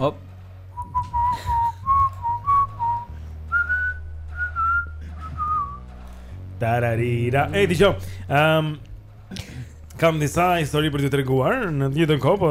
E: Hop.
B: Tararira. Ej, dëgjo. Ehm um, kam disa histori për t'ju treguar në të njëjtën kohë, po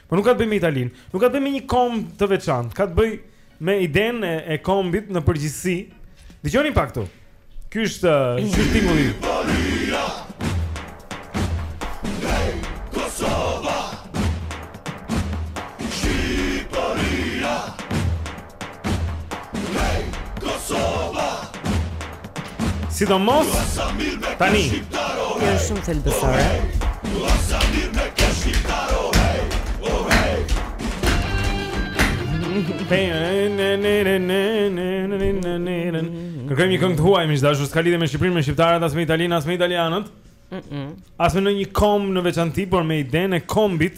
B: Po nuk ka të bëjë me Italinë, nuk ka të bëjë me një komb të veçantë, ka të bëjë me idenë e, e kombit në përgjithësi. Dëgjoni pak këtu. Ky është uh, ky është tingulli. Sidomos Tani
D: është shumë thelbësore
B: Kërkojmë një komb të huaj, miq të dashur, s'ka lidhje me Shqipërinë, me shqiptarët, as me Italinë, as me italianët.
D: Mm -mm.
B: As me ndonjë komb në veçanti, por me idenë e kombit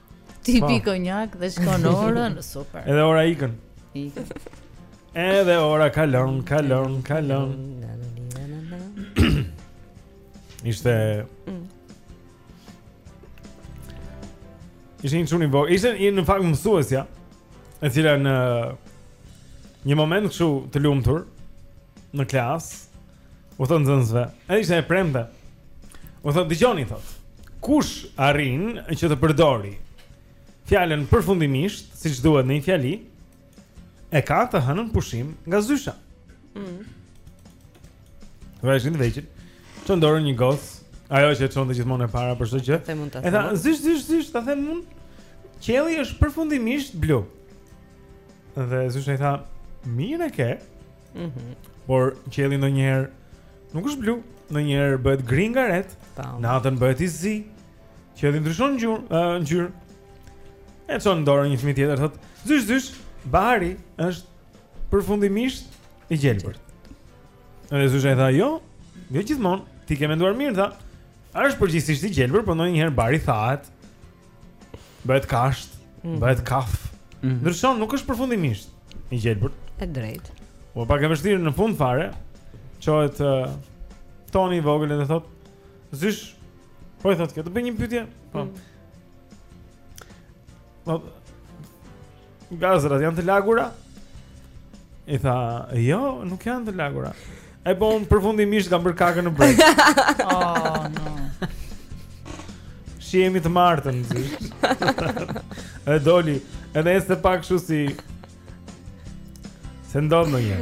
F: Ti
B: po.
F: pi konjak dhe shkon orën, super.
B: Edhe ora ikën.
F: Ikën.
B: Edhe ora kalon, kalon, kalon. Ishte mm. Ishte një çun i vogël. Ishte një në fakt mësuesja, e cila në një moment kështu të lumtur në klasë U thotë nxënësve E ishte e premte U thotë dëgjoni thotë Kush arrin që të përdorë fjalën përfundimisht Siç duhet në një fjali E ka të hënën pushim nga zysha
D: mm.
B: Vajshin të veqin Çon dorën një gocë Ajo që e çonte gjithmonë e para për çdo gjë E tha zysh zysh zysh Ta them unë Qielli është përfundimisht blu Dhe zysha i tha Mirë e ke
D: Mhm.
B: Mm Por qielli ndonjëherë nuk është blu, ndonjëherë bëhet gri nga
D: retë,
B: natën bëhet i zi. Qielli ndryshon ngjyrë, uh, ngjyrë. E çon dorën një fëmijë tjetër thotë, "Zysh zysh, bari është përfundimisht i gjelbër." Edhe zysha i tha, "Jo, jo gjithmonë. Ti ke menduar mirë tha. Ai është përgjithësisht i gjelbër, por ndonjëherë bari thahet." bëhet kashtë,
D: mm.
B: bëhet kafe.
E: Mm -hmm.
B: Ndryshon, nuk është përfundimisht i gjelbër.
D: E drejtë.
B: Po pak e vështirë në fund fare. Çohet uh, Toni i vogël dhe thotë, "Zysh, po i thotë kjo, të bëj një pyetje." Po. Mm. Po Gazrat janë të lagura? I tha, jo, nuk janë të lagura. E po unë përfundimisht kam bërë kakën në brekë.
F: oh, no.
B: Shihemi të martën, zysh. e doli, edhe ecte pak kështu si... Se ndodh
C: ndonjë.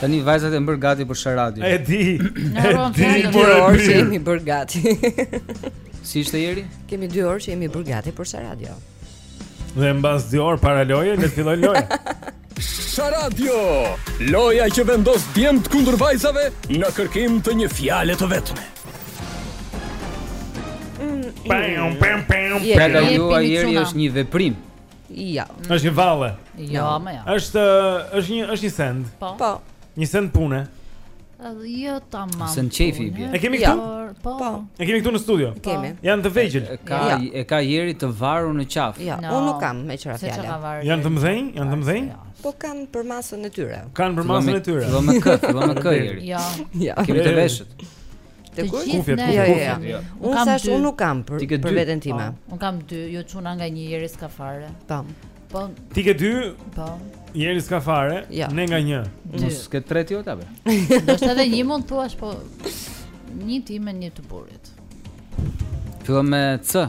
E: Tani vajzat janë bërë gati për Shar Radio.
B: E di.
F: Na
B: rron
D: fjalë
B: për
D: orë që jemi bërë gati.
E: si ishte Eri?
D: Kemi 2 orë që jemi bërë gati për Sharado.
B: Dhe mbas 2 orë para lojës le të filloj loja.
K: Sharado, loja që vendos djemtë kundër vajzave në kërkim të një fjale të vetme.
B: Pam pam pam.
E: Pra ju
F: Eri
E: është një veprim.
D: Jo.
B: Është një valle.
F: Jo, jo.
B: Është është një është një send.
F: Po.
D: po.
B: Një send pune.
F: Jo tamam.
E: Send çfarë i bie.
B: E kemi këtu?
F: Po.
D: po.
B: E kemi këtu në studio. Po.
D: Kemi.
B: Janë të vegjël.
E: Ka
D: ja.
E: e ka Eri të varur në qafë.
D: Ja,
F: no.
D: unë nuk kam me çfarë
F: fjalë.
B: Janë të mëdhenj, janë të mëdhenj.
D: Po kanë për masën e tyre.
B: Kanë për masën e tyre.
E: Do me kë, do me kë Eri.
F: Ja.
D: Ja.
E: Kemi te veshët.
D: Të
F: gjithë ne
D: jo, jo,
F: jo.
D: jo.
F: Unë kam
D: thash unë nuk kam për, për veten time.
F: Po, unë kam dy, jo çuna nga një Eri s'ka fare.
D: Po.
F: Po.
B: Ti ke dy?
F: Po.
B: Eri s'ka fare,
D: ja.
B: ne nga një.
E: Mos ke tre ti Olta be.
F: Do të edhe një mund thuash po një timen një të burrit.
E: Fillon me
B: Ç.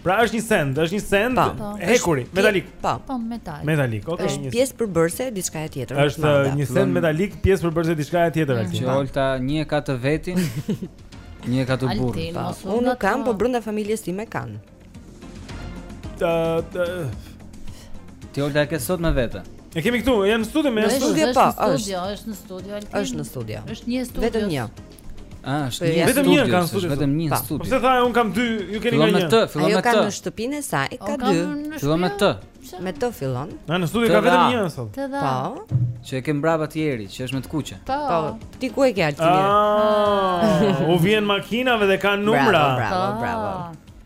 B: Pra është një send, është një send pa,
D: po.
B: hekuri, është metalik.
D: Po,
F: po metal.
B: Metalik, okay.
D: Është pjesë përbërëse e diçkaje tjetër.
B: Është një send metalik, pjesë përbërëse e diçkaje tjetër aty.
E: Që Olta një ka të vetin, një ka të
F: burrit.
D: Po, unë nuk kam, po brenda familjes time kanë.
B: Ta ta
E: Ti Olta e ke sot me vete.
B: E kemi këtu, janë në studio në studio.
D: Është
F: në studio, është në studio.
D: Është në studio.
F: Është një studio.
D: Vetëm një.
E: Ah, është një
B: vetëm një ka
E: në
B: studio,
E: vetëm një
B: po.
E: studio.
B: Po pse tha unë kam dy, ju keni
E: një.
B: Fillon
E: me T, fillon me T.
D: Ajo ka në shtëpinë e saj, ka dy.
E: Fillon me T.
D: Me T fillon.
B: Na në studio ka vetëm një sot.
D: Po.
E: Që e ke mbrapa ti Eri, që është me të kuqe.
F: Po.
D: po. Ti ku e ke Altin?
B: Ah, u vihen makinave dhe kanë numra.
D: Bravo, bravo,
B: bravo.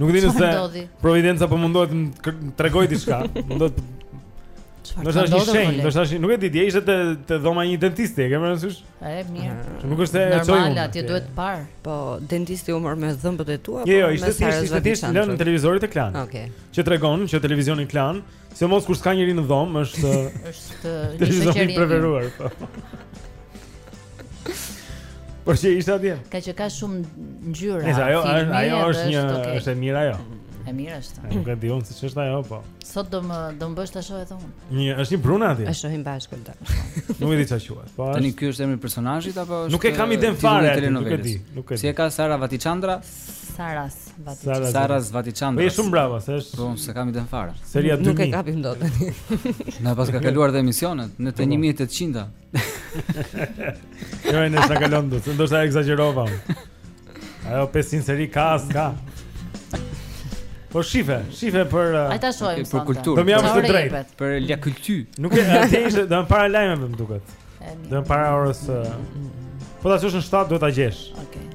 B: Nuk e di nëse Providenca po mundohet të tregojë diçka. Mundohet
F: Çfarë?
B: Do të
F: thoshe
B: shenjë, do të thoshe, nuk e di, dje isha te te dhoma e një dentisti, e ke parasysh?
F: E mirë.
B: Që nuk është e çojë.
F: Normal, atje duhet të parë.
D: Po, dentisti u mor me dhëmbët e tua,
B: apo, jo,
D: po.
B: Jo,
D: ishte
B: thjesht, ishte thjesht lënë televizori te Klan.
D: Okej. Okay.
B: Që tregon që televizioni Klan, ëh, Sidomos kur s'ka njeri në dhomë, është...
F: është një shoqërim.
B: Një preferuar, po. Por ç'ishte atje?
F: Ka që ka shumë ngjyra,
B: filmi ajo, ajo,
F: ajo
B: është një,
F: okay.
B: është e mira ajo.
F: E mira është.
B: Nuk e di unë se ç'është ajo, po.
F: Sot do më do më bësh ta shoh edhe unë.
B: Një, është një brune atje.
D: E shohim bashkë këtë.
B: Nuk e di çfarë quhet. Po.
E: Tani ky është emri i personazhit apo është?
B: Nuk e kam
E: idenë
B: fare, nuk e di, nuk e di.
E: Si e ka
B: Saraswatichandra?
E: Saraswatichandra. Saraswatichandra.
B: Po je shumë bravo, se është.
E: Po, s'e kam idenë fare.
B: Seria 2000.
D: Nuk e kapim dot tani.
E: Na paska kaluar dhe emisionet në të 1800-ta.
B: Jo, ne s'na kalon dot, ndoshta ekzagjerova. Ajo 500 seri ka a s'ka. Po shife, shife për uh,
F: Hajt ta shohim
E: për kulturë.
B: Do më jam të drejtë.
E: Për la culture.
B: Nuk e atësh, do të para lajmeve më duket. Do të para orës. Po ta çosh në 7 duhet ta gjesh.
F: Okej.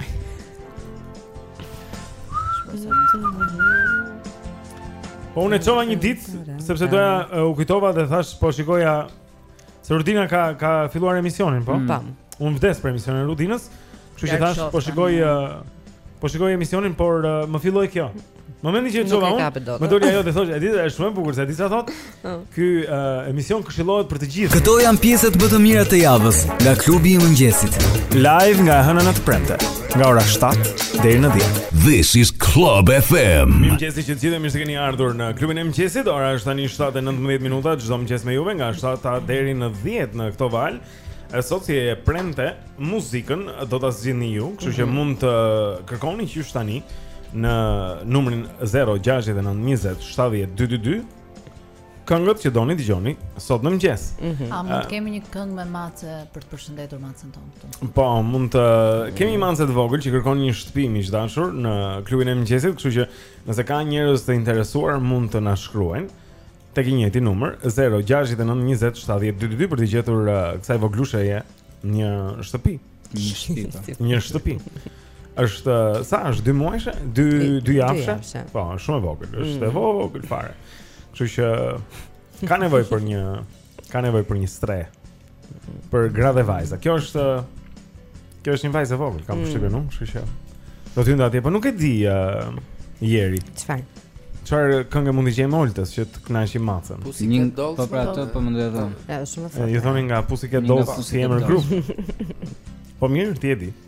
B: Po unë e çova një ditë sepse doja u kujtova dhe thash po shikoja se Rudinës ka ka filluar emisionin, po.
E: Mm.
B: Unë vdes për emisionin e Rudinës, kështu që thash po shikoj po shikoj emisionin, por më filloi kjo. Momentin që e çova unë, më doli ajo dhe thoshte, "E di, është shumë e bukur, s'e di sa thotë."
D: Oh.
B: Ky uh, emision këshillohet për të gjithë.
A: Këto janë pjesët më të mira të javës nga klubi i mëngjesit.
L: Live nga e hëna në të premte, nga ora 7 deri në 10.
C: This is Club FM.
B: Mirëmëngjesi të gjithë mirë se keni ardhur në klubin e mëngjesit. Ora është tani 7:19 minuta, çdo mëngjes me juve nga 7 deri në 10 në këto valë. E sot si e premte, muzikën do ta zgjidhni ju, kështu që mm -hmm. mund të kërkoni qysh tani në numrin 0692070222 këngët që doni të dëgjoni sot në mëngjes. Mm -hmm.
F: A mund të kemi një këngë me mace për të përshëndetur macen tonë këtu?
B: Po, mund të kemi një mace të vogël që kërkon një shtëpi, miq të dashur, në klubin e mëngjesit, kështu që nëse ka njerëz të interesuar mund të na shkruajnë. tek i njëjti numër 0692070222 për t'i gjetur uh, kësaj voglusheje një shtëpi.
E: Një shtëpi. Po.
B: një shtëpi. Është uh, sa është 2 muajshe? 2 2
D: javëshe?
B: Po, shumë e vogël, është mm. e vogël fare. Kështu që ka nevojë për një ka nevojë për një strehë. për gratë e vajza. Kjo është kjo është një vajzë e vogël, kam mm. përshtypjen, mm. nuk, kështu që. Do të ndahet, po nuk e di uh, ieri.
D: Çfarë?
B: Çfarë kënge mund t'i gjejmë Oltës që të kënaqë macen?
E: Një
G: dolls.
E: Po pra atë po mendoja edhe.
D: Është shumë e
B: thjeshtë.
D: I
B: ke thënë nga Pussycat Dolls si emër grup. Po mirë, ti e di.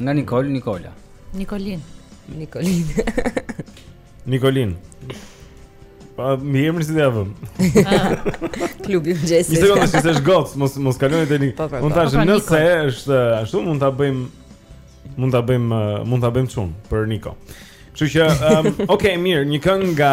E: Nga Nikol, Nikola.
F: Nikolin.
D: Nikolin.
B: Nikolin. Po një emër si t'ia vëmë.
D: Klubi i mëngjesit.
B: Ishte këtu se është gocë, mos mos kaloni tani.
D: Po, po, po.
B: Mund
F: ta shë
B: nëse është ashtu mund ta bëjmë mund ta bëjmë mund ta bëjmë çun për Niko. Kështu që, um, okay, mirë, një këngë nga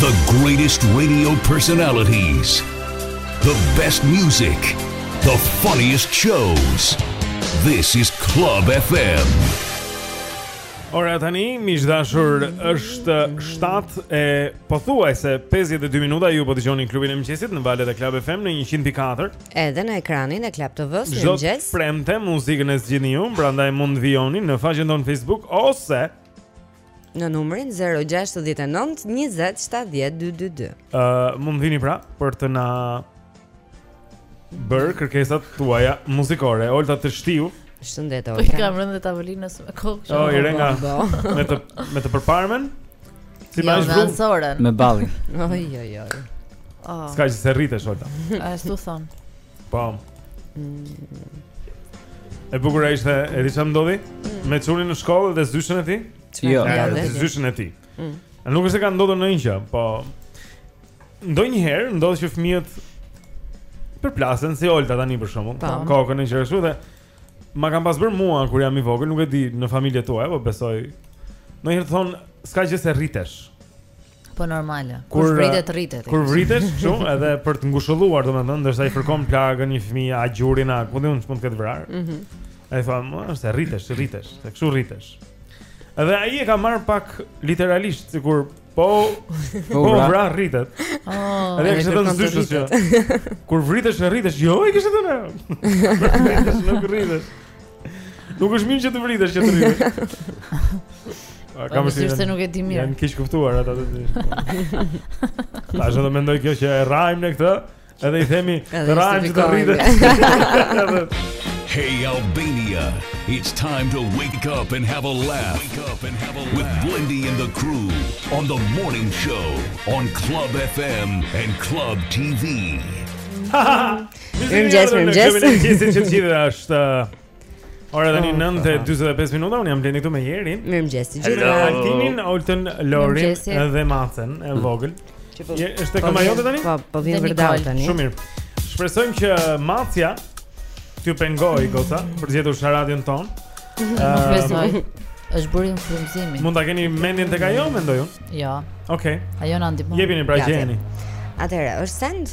O: The
C: greatest radio personalities. The best music. The funniest shows. This is Club FM.
B: Ora tani, miq dashur, është 7 e pothuajse 52 minuta ju po dëgjoni klubin e mëngjesit në valët e Club FM në 104.
D: Edhe në ekranin e Club TV-s
B: në
D: mëngjes.
B: Çdo të premte muzikën e zgjidhni ju, prandaj mund të vijoni në faqen tonë Facebook ose
D: në numrin 069 20 70 222.
B: Ë, uh, mund të vini pra për të na bërë kërkesat tuaja muzikore. Olta teshtiu.
D: Shëndet Olta.
F: Po i kam rënë tavolinës me kokë.
B: Oh, i re me të me të përparmen. Si
F: jo,
B: më
F: zhvon
E: me ballin.
D: Oj oj oj.
F: Oh.
B: S'ka gjë se rritesh Olta.
F: Ashtu thonë.
B: Po. Mm. E bukura ishte, e di ç'më ndodhi? Mm. Me çunin në shkollë dhe zyshën e tij?
E: Jo,
B: ja,
D: ja,
B: zyshën e tij.
D: Mm.
B: Nuk është se ka ndodhur ndonjë gjë, po ndonjëherë ndodh që fëmijët përplasen si Olta tani për shembull,
D: po.
B: kokën e gjëra kështu dhe ma kanë pas bërë mua kur jam i vogël, nuk e di në familjet tuaja, po besoj. Ndonjëherë thonë, s'ka gjë se rritesh.
F: Po normale.
B: Kur
F: vritet rritet.
B: Kur vritesh kështu edhe për të ngushëlluar domethënë, ndërsa i fërkon plagën një fëmije a gjurin a ku di unë ç'mund të ketë vrarë. Ëh.
D: Mhm.
B: I thonë, "Mos, se rritesh, rritesh, se kështu rritesh." Edhe ai e ka marrë pak literalisht, sikur po u
E: vra
B: rritet.
F: Oh,
B: edhe
D: i
B: kishte thënë zyshës që kur vritesh rritesh, jo, i kishte thënë. Nuk rritesh. Nuk është mirë që të vritesh që të rritesh. A
F: kam vështirë po, se nuk e di mirë.
B: Janë keqkuptuar ata të dy. Tash do mendojë kjo që e rrahim ne këtë, edhe i themi rrahim që të rritesh.
C: Hey Albania, it's time to wake up and have a laugh. Wake up and have a laugh with Blendi and the crew on the morning show on Club FM and Club TV.
D: Mirëmëngjes, mirëmëngjes.
B: Mirëmëngjes, të gjithëve, është uh, Ora tani 9:45 minuta, unë jam Blendi këtu me Jerin.
D: Mirëmëngjes, të gjithë.
B: Altinin, Oltën, Lorin dhe macen e
D: mm. vogël.
B: Si është
D: këmba
B: jote tani?
D: Po, po vjen
F: vërtet
D: tani.
B: Shumë mirë. Shpresojmë që macja s'ju pengon dot për të gjetur radios ton.
F: Shpresoj. Është burim frymëzimi.
B: Mund ta keni mendjen tek ajo, mendoj unë.
F: Jo.
B: Okej.
F: Ajo na ndihmon.
B: Jepini pra gjeni.
D: Atëherë, është send?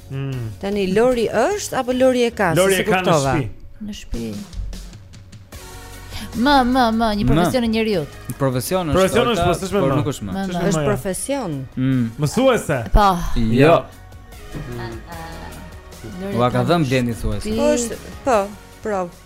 B: Mm.
D: Tani Lori është apo Lori e ka?
B: Lori e ka në shtëpi.
F: Në shtëpi. Më, më, më, një profesion njeriu.
E: Një profesion është.
B: Profesion është, po s'është më.
E: Por nuk është më.
D: Është profesion.
E: Mm.
B: Mësuese.
F: Po.
E: Jo. Ua ka dhënë Blendi thuajse.
D: Po, po, prov.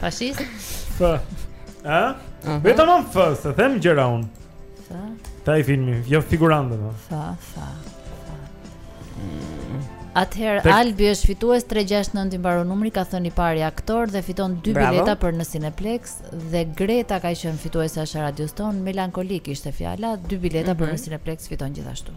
F: Fashist?
B: F. A? Vetëm F, se them gjëra unë. F. Te filmi, jo figurante po.
F: F, F. Atëherë
B: Tek...
F: Albi është fitues 369 i mbaron numri, ka thënë i pari aktor dhe fiton dy
D: Bravo.
F: bileta për në Cineplex dhe Greta ka qenë fituesja e Radios Ton, melankolik ishte fjala, dy bileta
D: mm
B: -hmm. për në mhm.
P: Cineplex fiton gjithashtu.